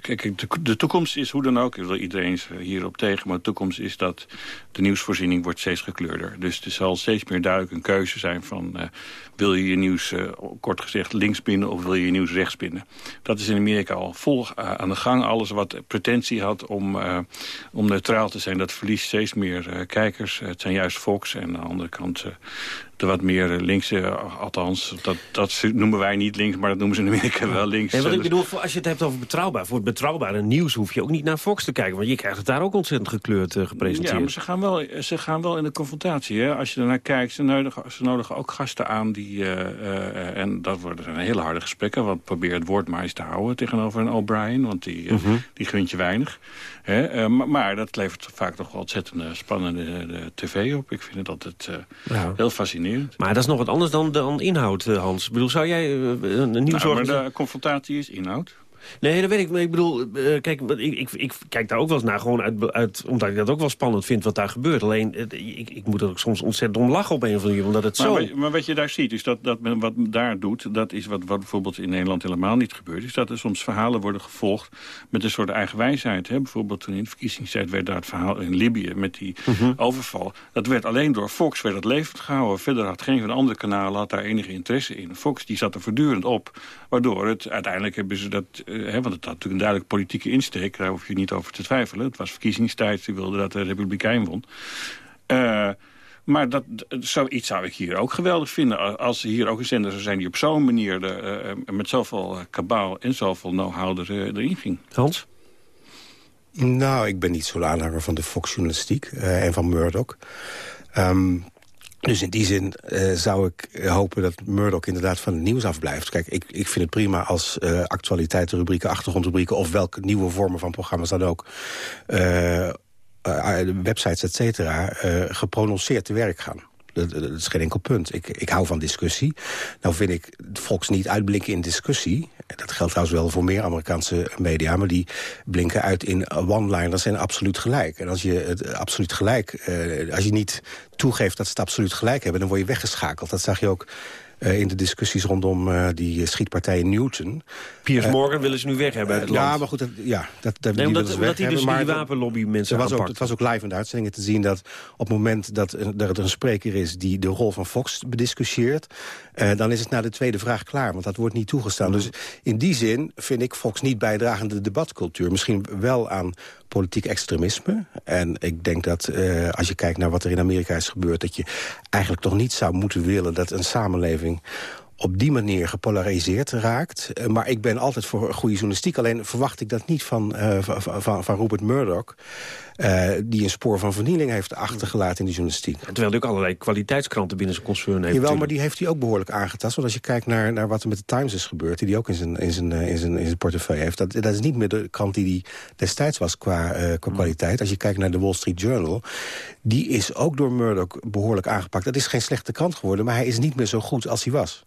kijk, de, de toekomst is hoe dan ook... Ik wil iedereen is hierop tegen, maar de toekomst is dat... de nieuwsvoorziening wordt steeds gekleurder. Dus er zal steeds meer duidelijk een keuze zijn van... wil je je nieuws, kort gezegd, links binnen of wil je je nieuws rechts binnen? Dat is in Amerika al vol aan de gang. Alles wat pretentie had om, om neutraal te zijn, dat verliest steeds meer kijkers. het zijn juist Fox en de andere kant... de wat meer linkse, althans, dat, dat noemen wij niet links... maar dat noemen ze in Amerika wel links. En wat ik Dus- bedoel, als je het hebt over betrouwbaar... voor het betrouwbare nieuws hoef je ook niet naar Fox te kijken... want je krijgt het daar ook ontzettend gekleurd eh, gepresenteerd. Ja, maar ze gaan wel, ze gaan wel in de confrontatie. Hè? Als je ernaar kijkt, ze nodigen, ze nodigen ook gasten aan die... eh, eh, en dat worden hele harde gesprekken. Want probeer het woord maar eens te houden tegenover een O'Brien. Want die, Mhm. die gunt je weinig. Hè? Maar, maar dat levert vaak toch wel ontzettend spannende tv op. Ik vind het altijd Ja. heel fascinerend. Maar dat is nog wat anders dan, dan inhoud, eh, Hans. Ik bedoel, zou jij eh, een, een Nou, maar de confrontatie is inhoud. Nee, dat weet ik. Maar ik bedoel, eh, kijk, ik, ik, ik kijk daar ook wel eens naar. Gewoon uit, uit, omdat ik dat ook wel spannend vind wat daar gebeurt. Alleen, ik, ik moet er ook soms ontzettend om lachen op een of andere manier. Omdat het Maar, zo... wat- maar wat je daar ziet, is dat, dat men wat men daar doet... dat is wat, wat bijvoorbeeld in Nederland helemaal niet gebeurt... is dat er soms verhalen worden gevolgd met een soort eigen wijsheid. Hè? Bijvoorbeeld toen in de verkiezingstijd werd daar het verhaal in Libië... met die Mhm. overval. Dat werd alleen door Fox werd het levend gehouden. Verder had geen van de andere kanalen had daar enige interesse in. Fox die zat er voortdurend op. Waardoor het uiteindelijk hebben ze dat... eh, hè, want het had natuurlijk een duidelijk politieke insteek. Daar hoef je niet over te twijfelen. Het was verkiezingstijd. Ze wilden dat de Republikein won. Eh, maar dat, zoiets zou ik hier ook geweldig vinden. Als er hier ook een zender zou zijn die op zo'n manier... De, eh, met zoveel kabaal en zoveel know-how er, erin ging. Hans? Nou, ik ben niet zo'n aanhanger van de Fox-journalistiek eh, en van Murdoch. Ehm, dus in die zin eh, zou ik eh, hopen dat Murdoch inderdaad van het nieuws afblijft. Kijk, ik, ik vind het prima als eh actualiteitenrubrieken, achtergrondrubrieken... of welke nieuwe vormen van programma's dan ook... websites, et cetera, geprononceerd te werk gaan. Dat, is geen enkel punt. Ik, ik hou van discussie. Nou vind ik Fox niet uitblinken in discussie. Dat geldt trouwens wel voor meer Amerikaanse media. Maar die blinken uit in one-liners en absoluut gelijk. En als je het absoluut gelijk... eh, als je niet toegeeft dat ze het absoluut gelijk hebben... dan word je weggeschakeld. Dat zag je ook eh, in de discussies rondom eh, die schietpartij in Newton. Piers Eh, Morgan willen ze nu weg hebben uit het ja, land. maar goed, dat, ja, dat, dat, Nee, die omdat, hebben, dus die dat- wapenlobby mensen was ook, het was ook live in de uitzendingen te zien dat op het moment dat, er- een spreker is die de rol van Fox bediscussieert, dan is het na de tweede vraag klaar, want dat wordt niet toegestaan. Dus in die zin vind ik Fox niet bijdragende de debatcultuur. Misschien wel aan politiek extremisme. En ik denk dat als je kijkt naar wat er in Amerika is gebeurd, dat je eigenlijk toch niet zou moeten willen dat een samenleving living op die manier gepolariseerd raakt. Eh, Maar ik ben altijd voor goede journalistiek. Alleen verwacht ik dat niet van, eh, van, van, Rupert Murdoch... eh, die een spoor van vernieling heeft achtergelaten in de journalistiek. Terwijl hij ook allerlei kwaliteitskranten binnen zijn concern heeft. Jawel, maar die heeft hij ook behoorlijk aangetast. Want als je kijkt naar, naar wat er met de Times is gebeurd... die hij ook in zijn, in zijn, in zijn, in zijn portefeuille heeft... Dat, dat is niet meer de krant die die destijds was qua, eh, Hmm. qua kwaliteit. Als je kijkt naar de Wall Street Journal... die is ook door Murdoch behoorlijk aangepakt. Dat is geen slechte krant geworden, maar hij is niet meer zo goed als hij was.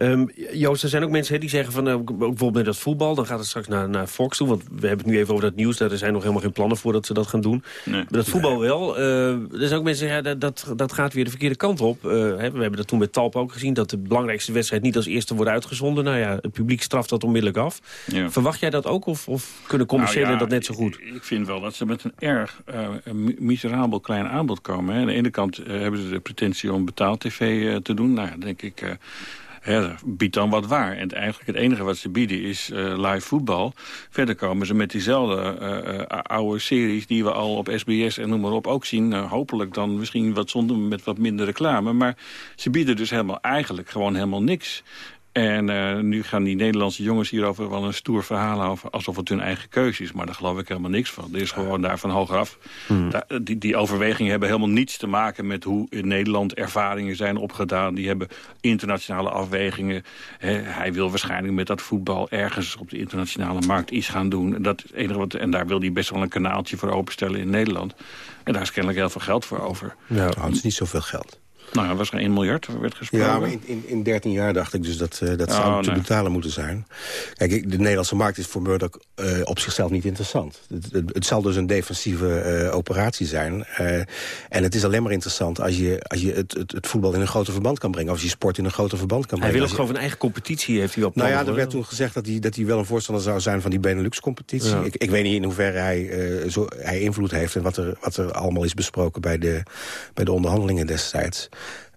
Ehm, Joost, er zijn ook mensen die zeggen van, eh, bijvoorbeeld met dat voetbal... dan gaat het straks naar, naar Fox toe, want we hebben het nu even over dat nieuws... daar zijn nog helemaal geen plannen voor dat ze dat gaan doen. Maar dat voetbal wel. eh, er zijn ook mensen die zeggen, ja, dat, dat, gaat weer de verkeerde kant op. Eh, we hebben dat toen met Talp ook gezien... dat de belangrijkste wedstrijd niet als eerste wordt uitgezonden. Nou ja, het publiek straft dat onmiddellijk af. Ja. Verwacht jij dat ook, of, of kunnen commerciëlen Nou ja, dat net zo goed? Ik vind wel dat ze met een erg mi- miserabel klein aanbod komen. Hè. Aan de ene kant hebben ze de pretentie om betaal-tv te doen. Nou, denk ik... hè, biedt dan wat waar. En eigenlijk het enige wat ze bieden is eh, live voetbal. Verder komen ze met diezelfde eh, eh, oude series... die we al op SBS en noem maar op ook zien. Nou, hopelijk dan misschien wat zonder met wat minder reclame. Maar ze bieden dus helemaal eigenlijk gewoon helemaal niks. En eh, nu gaan die Nederlandse jongens hierover wel een stoer verhaal over... alsof het hun eigen keuze is. Maar daar geloof ik helemaal niks van. Er is gewoon daar van hogeraf. Da- die, die overwegingen hebben helemaal niets te maken... met hoe in Nederland ervaringen zijn opgedaan. Die hebben internationale afwegingen. Hè, hij wil waarschijnlijk met dat voetbal... ergens op de internationale markt iets gaan doen. En, dat enige wat, en daar wil hij best wel een kanaaltje voor openstellen in Nederland. En daar is kennelijk heel veel geld voor over. Ja, het is niet zoveel geld. Nou, er was er 1 miljard, werd gesproken. Ja, maar in, in, in 13 jaar dacht ik dus dat eh, dat Oh, zou te nee. betalen moeten zijn. Kijk, ik- de Nederlandse markt is voor Murdoch eh, op zichzelf niet interessant. Het, het, het zal dus een defensieve eh, operatie zijn. Eh, en het is alleen maar interessant als je, als je het, het, het voetbal in een groter verband kan brengen. Of als je sport in een groter verband kan Hij brengen. wil ook gewoon een eigen competitie, heeft hij wel nou ja, plannen er werd toen gezegd dat hij, dat hij wel een voorstander zou zijn van die Benelux-competitie. Ja. Ik, ik weet niet in hoeverre hij, eh, zo, hij invloed heeft en wat er, wat er allemaal is besproken bij de, bij de onderhandelingen destijds.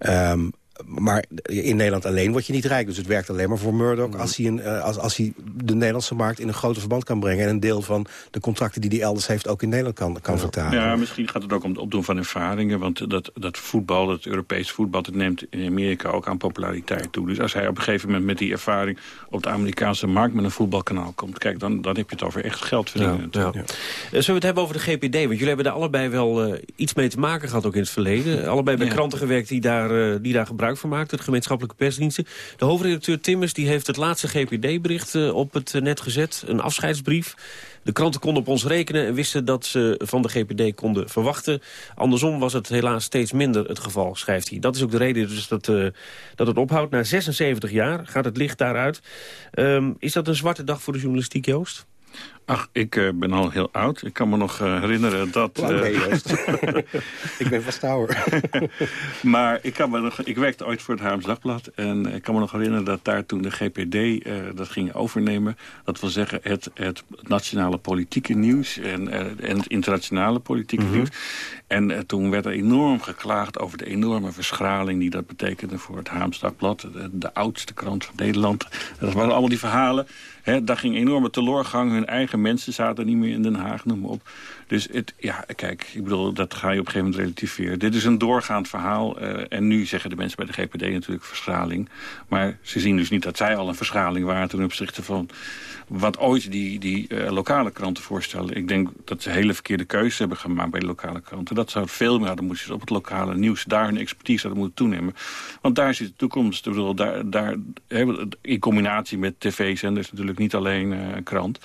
Um, maar in Nederland alleen word je niet rijk. Dus het werkt alleen maar voor Murdoch als, hij een, eh, als, als hij de Nederlandse markt in een groter verband kan brengen. En een deel van de contracten die hij elders heeft ook in Nederland kan, kan vertalen. Ja, misschien gaat het ook om het opdoen van ervaringen. Want dat, dat voetbal, dat Europees voetbal, dat neemt in Amerika ook aan populariteit toe. Dus als hij op een gegeven moment met die ervaring op de Amerikaanse markt met een voetbalkanaal komt. Kijk, dan, dan heb je het over echt geld verdienen. Ja, ja. Eh, Zullen we het hebben over de GPD? Want jullie hebben daar allebei wel eh, iets mee te maken gehad, ook in het verleden. Allebei bij Ja. kranten gewerkt die daar, eh, die daar van maakten, de gemeenschappelijke persdiensten. De hoofdredacteur Timmers die heeft het laatste GPD-bericht eh, op het eh, net gezet, een afscheidsbrief. De kranten konden op ons rekenen en wisten dat ze van de GPD konden verwachten. Andersom was het helaas steeds minder het geval, schrijft hij. Dat is ook de reden dus dat, eh, dat het ophoudt. Na 76 jaar gaat het licht daaruit. Ehm, is dat een zwarte dag voor de journalistiek, Joost? Ach, ik eh, ben al heel oud. Ik kan me nog eh, herinneren dat... Joost? [LAUGHS] ik ben vast ouder. [LAUGHS] maar ik, kan me nog, ik werkte ooit voor het Haarlems Dagblad. En ik kan me nog herinneren dat daar toen de GPD dat ging overnemen. Dat wil zeggen het, het nationale politieke nieuws en, en het internationale politieke nieuws. En toen werd er enorm geklaagd over de enorme verschraling die dat betekende voor het Haarlems Dagblad. De, de oudste krant van Nederland. Dat waren allemaal die verhalen. Hè, daar ging enorme teleurgang. Hun eigen mensen zaten niet meer in Den Haag, noem maar op. Dus het, ja, kijk, ik bedoel, dat ga je op een gegeven moment relativeren. Dit is een doorgaand verhaal. eh, en nu zeggen de mensen bij de GPD natuurlijk verschraling. Maar ze zien dus niet dat zij al een verschraling waren... ten opzichte van wat ooit die, die eh, lokale kranten voorstellen. Ik denk dat ze hele verkeerde keuzes hebben gemaakt bij de lokale kranten. Dat zou veel meer hadden moeten op het lokale nieuws. Daar hun expertise hadden moeten toenemen. Want daar zit de toekomst. Ik bedoel, daar, daar, in combinatie met tv-zenders natuurlijk niet alleen een krant.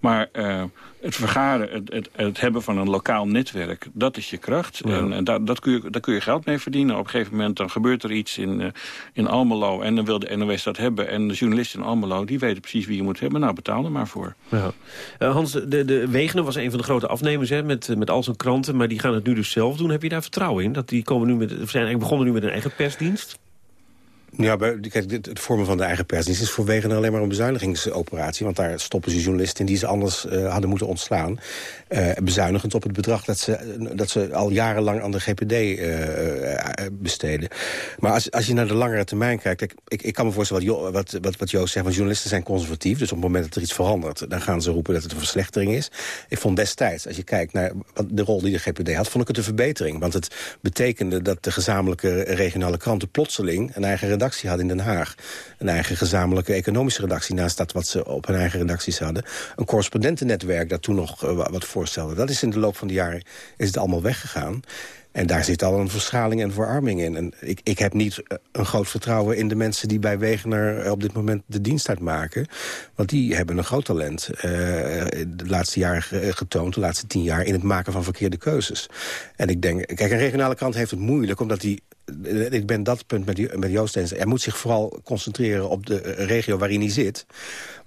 Maar eh, het vergaren, het, het, het hebben van een lokaal netwerk, dat is je kracht. En, en daar, dat kun je, daar kun je geld mee verdienen. Op een gegeven moment dan gebeurt er iets in, eh, in Almelo... en dan wil de NOS dat hebben. En de journalisten in Almelo, die weten precies wie je moet hebben. Nou, betaal er maar voor. Ja. Eh, Hans, de, de Wegener was een van de grote afnemers hè, met, met al zijn kranten... maar die gaan het nu dus zelf doen. Heb je daar vertrouwen in? Dat die komen nu met, zijn eigenlijk begonnen nu met een eigen persdienst? Ja, kijk, het, vormen van de eigen persdienst is voor Wegener alleen maar een bezuinigingsoperatie. Want daar stoppen ze journalisten in die ze anders eh, hadden moeten ontslaan. eh, bezuinigend op het bedrag dat ze, dat ze al jarenlang aan de GPD eh, besteden. Maar als, als je naar de langere termijn kijkt... Kijk, ik, ik kan me voorstellen wat, Jo- wat, wat, wat Joost zegt, want journalisten zijn conservatief. Dus op het moment dat er iets verandert, dan gaan ze roepen dat het een verslechtering is. Ik vond destijds, als je kijkt naar de rol die de GPD had... vond ik het een verbetering. Want het betekende dat de gezamenlijke regionale kranten plotseling... een eigen redactie hadden in Den Haag. Een eigen gezamenlijke economische redactie... naast dat wat ze op hun eigen redacties hadden. Een correspondentennetwerk dat toen nog eh, wa- wat voorstelde. Dat is in de loop van de jaren is het allemaal weggegaan. En daar zit al een verschaling en verarming in. En ik, ik heb niet eh, een groot vertrouwen in de mensen die bij Wegener eh, op dit moment de dienst uitmaken. Want die hebben een groot talent de laatste jaren ge- getoond, de laatste tien jaar, in het maken van verkeerde keuzes. En ik denk, kijk, een regionale krant heeft het moeilijk omdat die ik ben dat punt met, met Joost. Hij moet zich vooral concentreren op de eh, regio waarin hij zit.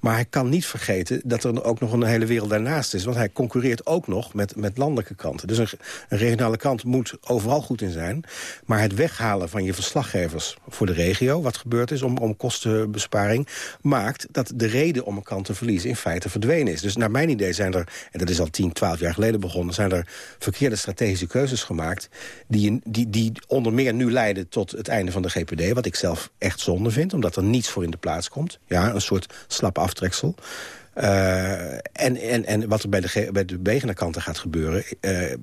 Maar hij kan niet vergeten dat er ook nog een hele wereld daarnaast is. Want hij concurreert ook nog met, met landelijke kranten. Dus een, regionale krant moet overal goed in zijn. Maar het weghalen van je verslaggevers voor de regio... wat gebeurd is om, om kostenbesparing... maakt dat de reden om een krant te verliezen in feite verdwenen is. Dus naar mijn idee zijn er, en dat is al 10, 12 jaar geleden begonnen... zijn er verkeerde strategische keuzes gemaakt... die, die, die onder meer nu leiden tot het einde van de GPD... wat ik zelf echt zonde vind, omdat er niets voor in de plaats komt. Ja, een soort slap aftreksel. Eh, en, en, en wat er bij de, bij de Wegener kanten gaat gebeuren... eh,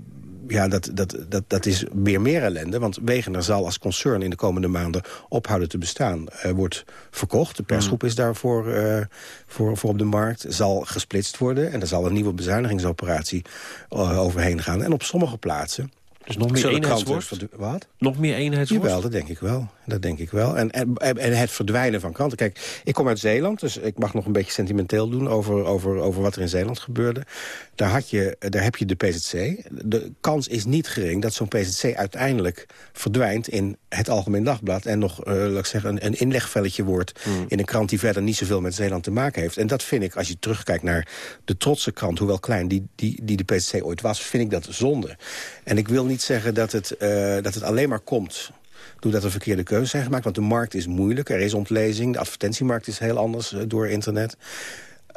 ja, dat, dat, dat, dat is weer meer ellende. Want Wegener zal als concern in de komende maanden ophouden te bestaan. Er wordt verkocht, de persgroep is daarvoor eh, voor, voor op de markt. Zal gesplitst worden en er zal een nieuwe bezuinigingsoperatie overheen gaan. En op sommige plaatsen... Dus nog meer eenheidsworst? Wat? Nog meer eenheidsworst? Jawel, dat denk ik wel. Dat denk ik wel. En, en, en het verdwijnen van kranten. Kijk, ik kom uit Zeeland, dus ik mag nog een beetje sentimenteel doen... over, over, over wat er in Zeeland gebeurde. Daar, had je, daar heb je de PZC. De kans is niet gering dat zo'n PZC uiteindelijk verdwijnt... in het Algemeen Dagblad en nog, eh, laat ik zeggen, een, een inlegvelletje wordt... in een krant die verder niet zoveel met Zeeland te maken heeft. En dat vind ik, als je terugkijkt naar de trotse krant... hoewel klein, die, die, die de PZC ooit was, vind ik dat zonde. En ik wil niet zeggen dat het, eh, dat het alleen maar komt doordat er verkeerde keuzes zijn gemaakt. Want de markt is moeilijk, er is ontlezing. De advertentiemarkt is heel anders eh, door internet.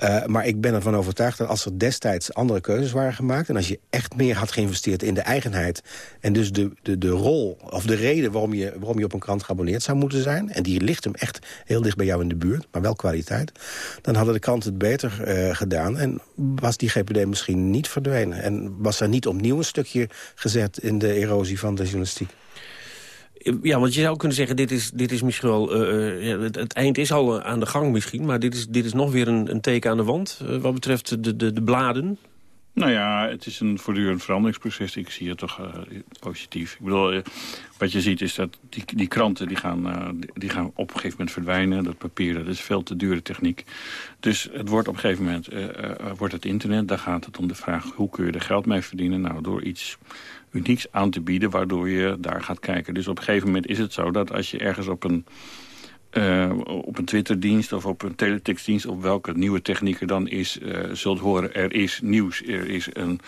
Eh, maar ik ben ervan overtuigd dat als er destijds andere keuzes waren gemaakt... en als je echt meer had geïnvesteerd in de eigenheid... en dus de, de, de rol of de reden waarom je, waarom je op een krant geabonneerd zou moeten zijn... en die ligt hem echt heel dicht bij jou in de buurt, maar wel kwaliteit... dan hadden de kranten het beter eh, gedaan en was die GPD misschien niet verdwenen. En was er niet opnieuw een stukje gezet in de erosie van de journalistiek. Ja, want je zou kunnen zeggen, dit is, dit is misschien wel... eh, eh, het, het eind is al eh, aan de gang misschien... maar dit is, dit is nog weer een, een teken aan de wand... wat betreft de, de, de bladen. Nou ja, het is een voortdurend veranderingsproces. Ik zie het toch positief. Ik bedoel, wat je ziet is dat die, die kranten die gaan, die- die gaan op een gegeven moment verdwijnen. Dat papier, dat is veel te dure techniek. Dus het wordt op een gegeven moment wordt het internet. Daar gaat het om de vraag, hoe kun je er geld mee verdienen? Nou, door iets unieks aan te bieden, waardoor je daar gaat kijken. Dus op een gegeven moment is het zo dat als je ergens op een eh, op een Twitterdienst of op een teletextdienst... of welke nieuwe techniek er dan is, eh, zult horen... er is nieuws, er is een,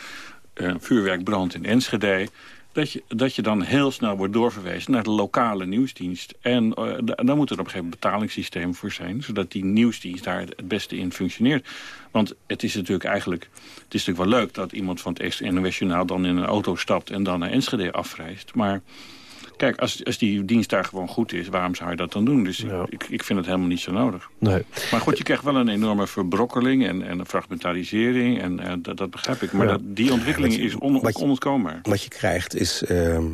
een vuurwerkbrand in Enschede... Dat je, dat je dan heel snel wordt doorverwezen naar de lokale nieuwsdienst. En da- daar moet er op een gegeven moment betalingssysteem voor zijn... zodat die nieuwsdienst daar het beste in functioneert. Want het is natuurlijk eigenlijk... Het is natuurlijk wel leuk dat iemand van het NOS-journaal... dan in een auto stapt en dan naar Enschede afreist. Maar... Kijk, als, als die dienst daar gewoon goed is, waarom zou je dat dan doen? Dus ik, ik, ik vind het helemaal niet zo nodig. Nee. Maar goed, je krijgt wel een enorme verbrokkeling en, en een fragmentarisering. En eh, dat, dat begrijp ik. Maar Ja. dat, die ontwikkeling je- is on, wat je- onontkoombaar. Wat je krijgt is, ehm,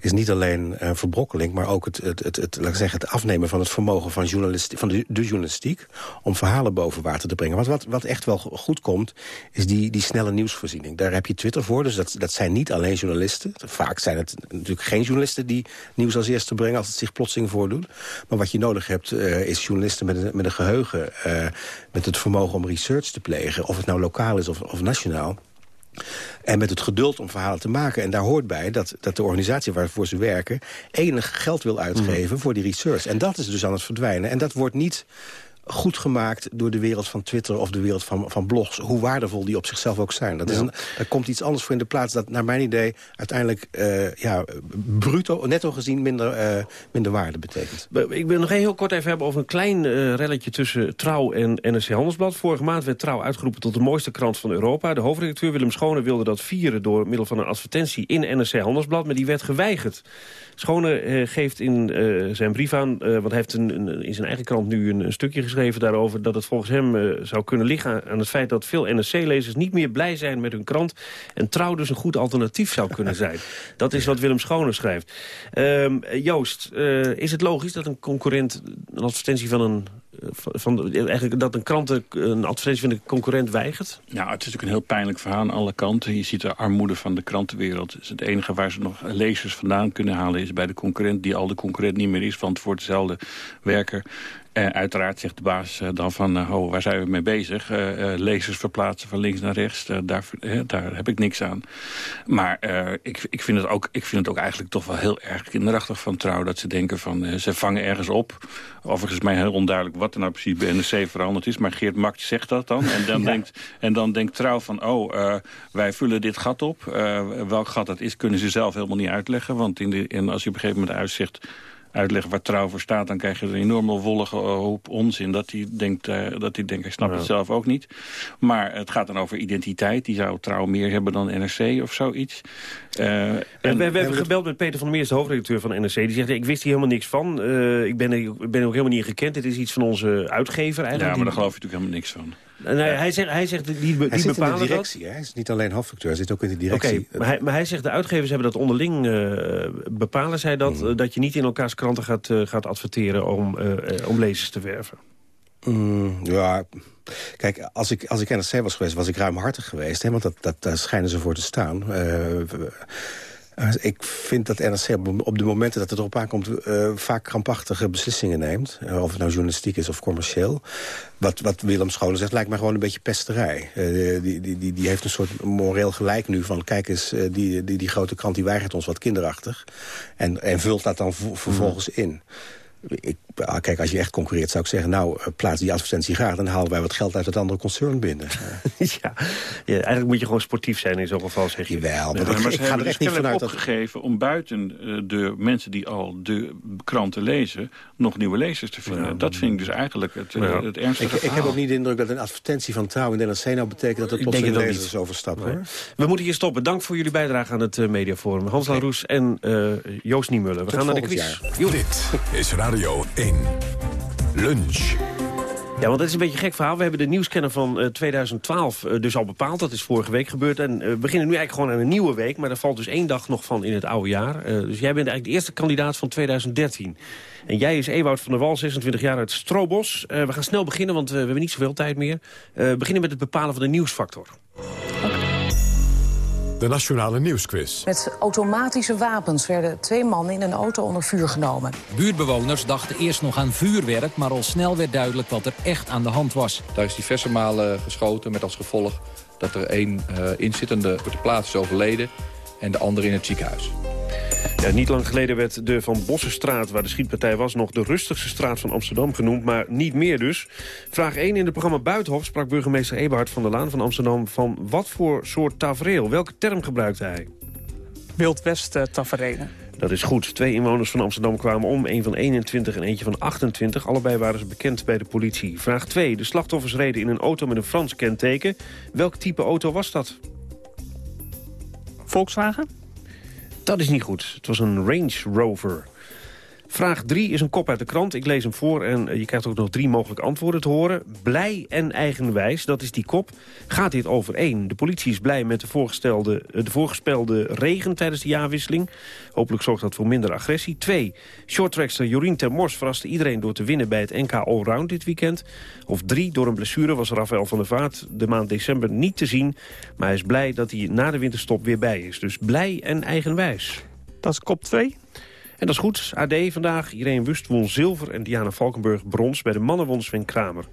is niet alleen verbrokkeling... maar ook het, het, het, het, laat ik zeggen, het afnemen van het vermogen van, journalistiek, van de, de journalistiek... om verhalen boven water te brengen. Want wat, wat echt wel goed komt, is die, die snelle nieuwsvoorziening. Daar heb je Twitter voor, dus dat, dat zijn niet alleen journalisten. Vaak zijn het natuurlijk geen journalisten die nieuws als eerste brengen... als het zich plotseling voordoet. Maar wat je nodig hebt, eh, is journalisten met een, met een geheugen... eh, met het vermogen om research te plegen, of het nou lokaal is of, of nationaal... En met het geduld om verhalen te maken. En daar hoort bij dat, dat de organisatie waarvoor ze werken... enig geld wil uitgeven voor die research. En dat is dus aan het verdwijnen. En dat wordt niet goed gemaakt door de wereld van Twitter... of de wereld van, van blogs, hoe waardevol die op zichzelf ook zijn. Dat is een, er komt iets anders voor in de plaats... dat naar mijn idee uiteindelijk eh, ja, bruto, netto gezien minder, eh, minder waarde betekent. Ik wil nog heel kort even hebben over een klein eh, relletje tussen Trouw en NRC Handelsblad. Vorige maand werd Trouw uitgeroepen tot de mooiste krant van Europa. De hoofdredacteur Willem Schone wilde dat vieren door middel van een advertentie in NRC Handelsblad, maar die werd geweigerd. Schone eh, geeft in eh, zijn brief aan, eh, want hij heeft een, een- in zijn eigen krant nu een, een stukje geschreven daarover, dat het volgens hem zou kunnen liggen aan, het feit dat veel NRC-lezers niet meer blij zijn met hun krant en Trouw dus een goed alternatief zou kunnen zijn. [LAUGHS] Dat is wat Willem Schone schrijft. Ehm, Joost, is het logisch dat een concurrent een advertentie van een... Van, eigenlijk dat een krant een advertentie van de concurrent weigert? Ja, het is natuurlijk een heel pijnlijk verhaal aan alle kanten. Je ziet de armoede van de krantenwereld. Dus het enige waar ze nog lezers vandaan kunnen halen... is bij de concurrent die al de concurrent niet meer is... want wordt dezelfde werker. En uiteraard zegt de baas eh, dan van, oh, waar zijn we mee bezig? Eh, lasers verplaatsen van links naar rechts, daar, daar heb ik niks aan. Maar ik, ik, vind het ook, ik vind het ook eigenlijk toch wel heel erg kinderachtig van Trouw... dat ze denken van, ze vangen ergens op. Overigens is mij heel onduidelijk wat er nou precies bij NRC veranderd is. Maar Geert Mak zegt dat dan. En dan, [LAUGHS] Ja. denkt, en dan denkt Trouw van, oh, wij vullen dit gat op. Welk gat dat is, kunnen ze zelf helemaal niet uitleggen. Want in de, en als je op een gegeven moment uitzegt uitleggen waar trouw voor staat... dan krijg je een enorme wollige eh, hoop onzin. Dat hij denkt, eh, dat hij denkt, ik snap het zelf ook niet. Maar het gaat dan over identiteit. Die zou trouw meer hebben dan NRC of zoiets. Eh, En we, we hebben gebeld met Peter van der Meers, de hoofdredacteur van NRC. Die zegt, ik wist hier helemaal niks van. Ik ben er, ik ben ook helemaal niet gekend. Dit is iets van onze uitgever ja, eigenlijk. maar daar geloof je natuurlijk helemaal niks van. Nee, hij zegt, hij zegt die, die Hij zit in de directie, hè? hij is niet alleen hoofdredacteur, hij zit ook in de Oké, directie. maar, hij, maar hij zegt de uitgevers hebben dat onderling eh, bepalen zij dat, eh, dat je niet in elkaars kranten gaat, eh, gaat adverteren om, eh, om lezers te werven. Mm, ja, kijk, als ik, als ik NRC was geweest, was ik ruimhartig geweest. Hè, want dat, dat, daar schijnen ze voor te staan. Eh, ik vind dat NRC op, op de momenten dat het erop aankomt... eh, vaak krampachtige beslissingen neemt. Eh, of het nou journalistiek is of commercieel. Wat, wat Willem Scholen zegt, lijkt mij gewoon een beetje pesterij. Die, die, die, die heeft een soort moreel gelijk nu van... kijk eens, die, die, die grote krant die weigert ons wat kinderachtig. En, en vult dat dan vervolgens in. Ik, ah, kijk, als je echt concurreert zou ik zeggen... nou, eh, plaats die advertentie graag... dan halen wij wat geld uit het andere concern binnen. [LAUGHS] ja. ja, eigenlijk moet je gewoon sportief zijn in zo'n geval, zeg je. Jawel, Ja, maar, maar ik, ze ik ga er dus echt niet kennelijk vanuit dat... opgegeven om buiten eh, de mensen die al de kranten lezen... nog nieuwe lezers te vinden. Dat vind ik dus eigenlijk het, eh, Ja. het ernstige ik, ik heb ook niet de indruk dat een advertentie van Trouw in de NRC nou betekent dat het plotseling lezers niet. overstappen. Nee. We moeten hier stoppen. Dank voor jullie bijdrage aan het eh, mediaforum. Hans Laroes en eh, Joost Niemuller. We Tot gaan naar de quiz. jaar. Dit is Radio 1. Lunch. Ja, want dat is een beetje een gek verhaal. We hebben de nieuwscanner van eh, 2012 eh, dus al bepaald. Dat is vorige week gebeurd. En eh, we beginnen nu eigenlijk gewoon aan een nieuwe week. Maar er valt dus één dag nog van in het oude jaar. Eh, dus jij bent eigenlijk de eerste kandidaat van 2013. En jij is Ewout van der Wal, 26 jaar uit Strobos. Eh, we gaan snel beginnen, want eh, we hebben niet zoveel tijd meer. Eh, we beginnen met het bepalen van de nieuwsfactor. De Nationale Nieuwsquiz. Met automatische wapens werden twee mannen in een auto onder vuur genomen. Buurtbewoners dachten eerst nog aan vuurwerk, maar al snel werd duidelijk wat er echt aan de hand was. Daar is diverse malen geschoten met als gevolg dat er één eh, inzittende op de plaats is overleden en de andere in het ziekenhuis. Ja, niet lang geleden werd de Van Bossenstraat, waar de schietpartij was... nog de rustigste straat van Amsterdam genoemd, maar niet meer dus. Vraag 1 in het programma Buitenhof sprak burgemeester Eberhard van der Laan van Amsterdam... van wat voor soort tafereel, welke term gebruikte hij? Wildwest uh, taferelen. Dat is goed. Twee inwoners van Amsterdam kwamen om. Een van 21 en eentje van 28. Allebei waren ze bekend bij de politie. Vraag 2. De slachtoffers reden in een auto met een Frans kenteken. Welk type auto was dat? Volkswagen? Dat is niet goed. Het was een Range Rover. Vraag 3 is een kop uit de krant. Ik lees hem voor en eh, je krijgt ook nog drie mogelijke antwoorden te horen. Blij en eigenwijs, dat is die kop. Gaat dit over 1? De politie is blij met de, voorgestelde, eh, de voorgespelde regen tijdens de jaarwisseling. Hopelijk zorgt dat voor minder agressie. 2. Shorttrackster Jorien Termors verraste iedereen door te winnen bij het NK Allround dit weekend. Of 3. Door een blessure was Rafael van der Vaart de maand december niet te zien. Maar hij is blij dat hij na de winterstop weer bij is. Dus blij en eigenwijs. Dat is kop 2. En dat is goed. AD vandaag. Irene Wust won zilver en Diana Valkenburg brons. Bij de mannen won Sven Kramer.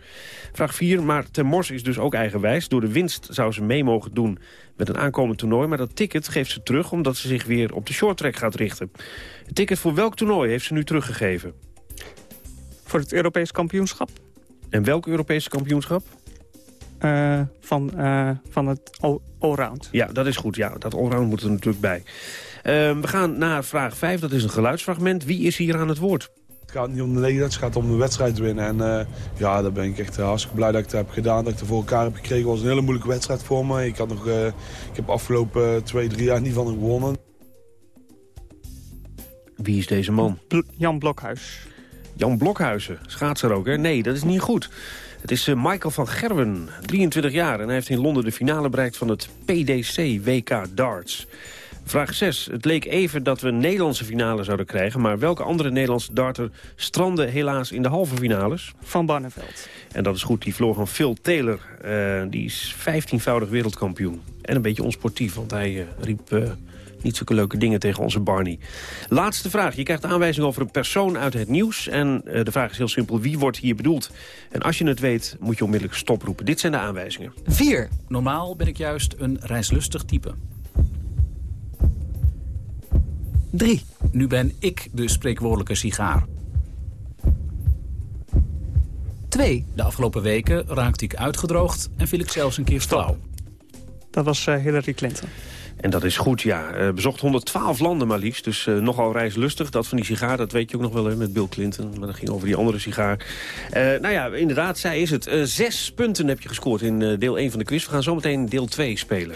Vraag 4. Maar Ter Mors is dus ook eigenwijs. Door de winst zou ze mee mogen doen met een aankomend toernooi. Maar dat ticket geeft ze terug omdat ze zich weer op de shorttrack gaat richten. Het ticket voor welk toernooi heeft ze nu teruggegeven? Voor het Europees kampioenschap. En welk Europese kampioenschap? Uh, van, uh, van het allround. Ja, dat is goed. Ja, dat allround moet er natuurlijk bij. Uh, we gaan naar vraag 5. Dat is een geluidsfragment. Wie is hier aan het woord? Het gaat niet om de leegtijd, het gaat om de wedstrijd winnen. En uh, ja, daar ben ik echt hartstikke blij dat ik het heb gedaan. Dat ik het voor elkaar heb gekregen. Het was een hele moeilijke wedstrijd voor me. Ik, had nog, uh, ik heb afgelopen twee, drie jaar niet van hem gewonnen. Wie is deze man? Bl Jan Blokhuis. Jan Blokhuizen, schaatser ook, hè? Nee, dat is niet goed. Het is uh, Michael van Gerwen, 23 jaar. En hij heeft in Londen de finale bereikt van het PDC WK Darts. Vraag 6. Het leek even dat we een Nederlandse finale zouden krijgen... maar welke andere Nederlandse darter strandde helaas in de halve finales? Van Barneveld. En dat is goed, die vloog van Phil Taylor. Uh, die is 15-voudig wereldkampioen. En een beetje onsportief, want hij uh, riep... Uh, Niet zulke leuke dingen tegen onze Barney. Laatste vraag. Je krijgt aanwijzing over een persoon uit het nieuws. En eh, de vraag is heel simpel. Wie wordt hier bedoeld? En als je het weet, moet je onmiddellijk stoproepen. Dit zijn de aanwijzingen. 4. Normaal ben ik juist een reislustig type. 3. Nu ben ik de spreekwoordelijke sigaar. 2. De afgelopen weken raakte ik uitgedroogd en viel ik zelfs een keer flauw. Dat was eh, Hillary Clinton. En dat is goed, ja. Eh, bezocht 112 landen maar liefst, dus eh, nogal reislustig. Dat van die sigaar, dat weet je ook nog wel hè, met Bill Clinton. Maar dat ging over die andere sigaar. Eh, nou ja, inderdaad, zij is het. Eh, zes punten heb je gescoord in eh, deel 1 van de quiz. We gaan zometeen deel 2 spelen.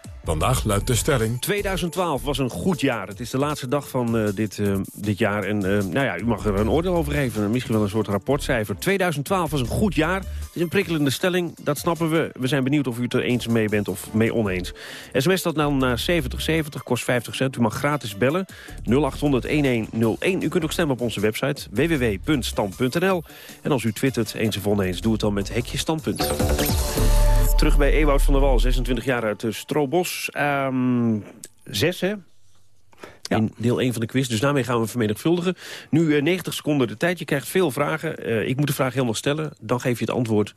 Vandaag luidt de stelling... 2012 was een goed jaar. Het is de laatste dag van eh, dit, eh, dit jaar. En eh, nou ja, u mag er een oordeel over geven. Misschien wel een soort rapportcijfer. 2012 was een goed jaar. Het is een prikkelende stelling. Dat snappen we. We zijn benieuwd of u het er eens mee bent of mee oneens. SMS dat dan naar 7070, kost 50 cent. U mag gratis bellen. 0800-1101. U kunt ook stemmen op onze website www.stand.nl. En als u twittert eens of oneens, doe het dan met hekje standpunt. Terug bij Ewout van der Wal, 26 jaar uit de Stroobos. Ehm zes, hè? In deel 1 van de quiz, dus daarmee gaan we vermenigvuldigen. Nu eh, 90 seconden de tijd, je krijgt veel vragen. Eh, ik moet de vraag helemaal stellen, dan geef je het antwoord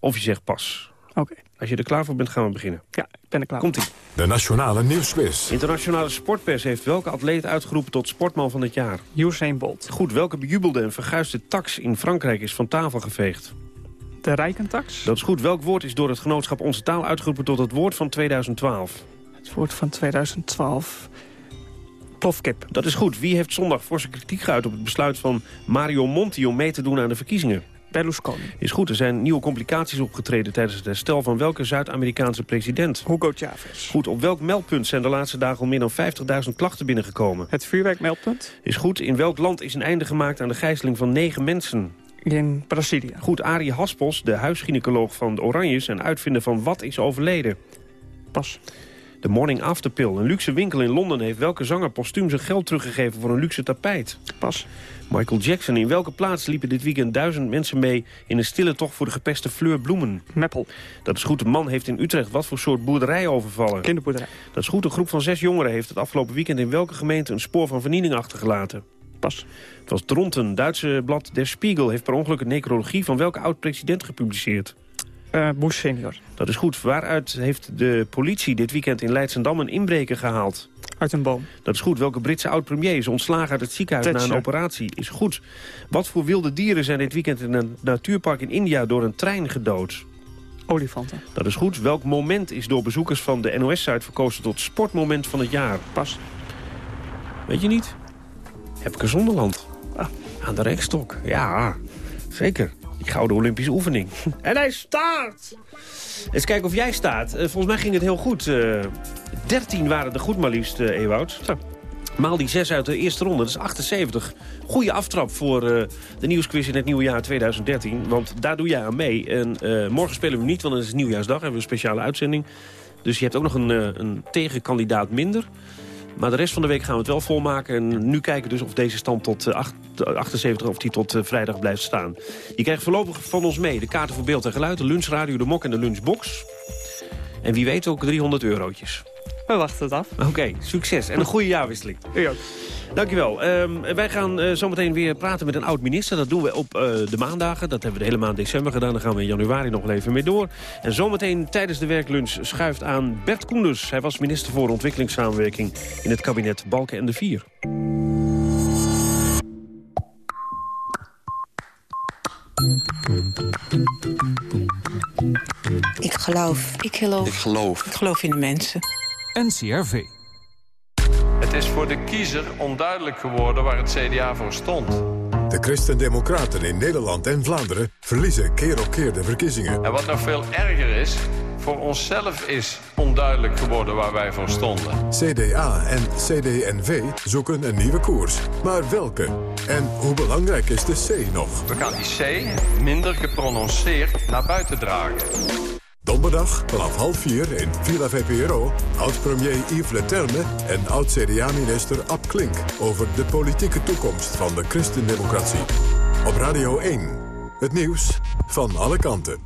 of je zegt pas. Oké. Als je er klaar voor bent, gaan we beginnen. Ja, ik ben er klaar Komt-ie. De Nationale Nieuwsquiz. Internationale Sportpers heeft welke atleet uitgeroepen tot sportman van het jaar? Usain Bolt. Goed, welke bejubelde en verguisde tax in Frankrijk is van tafel geveegd? De Rijkentax. Dat is goed. Welk woord is door het genootschap Onze Taal uitgeroepen tot het woord van 2012? Het woord van 2012. Plofkip. Dat is goed. Wie heeft zondag forse kritiek geuit op het besluit van Mario Monti om mee te doen aan de verkiezingen? Berlusconi. Is goed. Er zijn nieuwe complicaties opgetreden tijdens het herstel van welke Zuid-Amerikaanse president? Hugo Chavez. Goed. Op welk meldpunt zijn de laatste dagen al meer dan 50.000 klachten binnengekomen? Het vuurwerkmeldpunt. Is goed. In welk land is een einde gemaakt aan de gijzeling van negen mensen? In Brazilië. Goed. Arie Haspels, de huisgynecoloog van de Oranjes en uitvinder van Wat is overleden? Pas. De Morning After Pill. Een luxe winkel in Londen heeft welke zanger postuum zijn geld teruggegeven voor een luxe tapijt? Pas. Michael Jackson. In welke plaats liepen dit weekend duizend mensen mee... in een stille tocht voor de gepeste Fleur Bloemen? Meppel. Dat is goed. Een man heeft in Utrecht wat voor soort boerderij overvallen? Kinderboerderij. Dat is goed. Een groep van zes jongeren heeft het afgelopen weekend... in welke gemeente een spoor van vernieling achtergelaten? Pas. Het was Dronten. Duitse blad Der Spiegel heeft per ongeluk een necrologie... van welke oud-president gepubliceerd? Uh, Bush senior. Dat is goed. Waaruit heeft de politie dit weekend in Leidsendam een inbreker gehaald? Uit een boom. Dat is goed. Welke Britse oud-premier is ontslagen uit het ziekenhuis Thatcher. na een operatie? Is goed. Wat voor wilde dieren zijn dit weekend in een natuurpark in India door een trein gedood? Olifanten. Dat is goed. Welk moment is door bezoekers van de NOS-site verkozen tot sportmoment van het jaar? Pas. Weet je niet? Epke Zonderland. Ah. Aan de rekstok. Ja, zeker. Die gouden Olympische oefening. [LAUGHS] en hij staat! Eens kijken of jij staat. Eh, volgens mij ging het heel goed. Eh 13 waren er goed maar liefst, eh Ewout. Zo. Maal die 6 uit de eerste ronde, dat is 78. Goeie aftrap voor eh, de nieuwsquiz in het nieuwe jaar 2013. Want daar doe jij aan mee. En morgen spelen we niet, want het is nieuwjaarsdag. Hebben we een speciale uitzending. Dus je hebt ook nog een, een tegenkandidaat minder. Maar de rest van de week gaan we het wel volmaken. En nu kijken dus of deze stand tot eh, acht- 78 of die tot eh, vrijdag blijft staan. Je krijgt voorlopig van ons mee de kaarten voor beeld en geluid... de lunchradio, de mok en de lunchbox. En wie weet ook 300 eurotjes. We wachten het af. Oké, succes en een goede jaarwisseling. U ook. Dankjewel. Ehm wij gaan eh, zometeen weer praten met een oud-minister. Dat doen we op eh, de maandagen. Dat hebben we de hele maand december gedaan. Daar gaan we in januari nog even mee door. En zometeen tijdens de werklunch schuift aan Bert Koenders. Hij was minister voor ontwikkelingssamenwerking in het kabinet Balken en de Vier. Ik geloof. Ik geloof. Ik geloof. Ik geloof in de mensen. NCRV. Het is voor de kiezer onduidelijk geworden waar het CDA voor stond. De Christen-Democraten in Nederland en Vlaanderen verliezen keer op keer de verkiezingen. En wat nog veel erger is, Voor onszelf is onduidelijk geworden waar wij voor stonden. CDA en CD&V zoeken een nieuwe koers. Maar welke? En hoe belangrijk is de C nog? We gaan die C minder geprononceerd naar buiten dragen. Donderdag vanaf half vier in Villa VPRO... oud-premier Yves Leterme en oud-CDA-minister Ab Klink... over de politieke toekomst van de christendemocratie. Op Radio 1, het nieuws van alle kanten.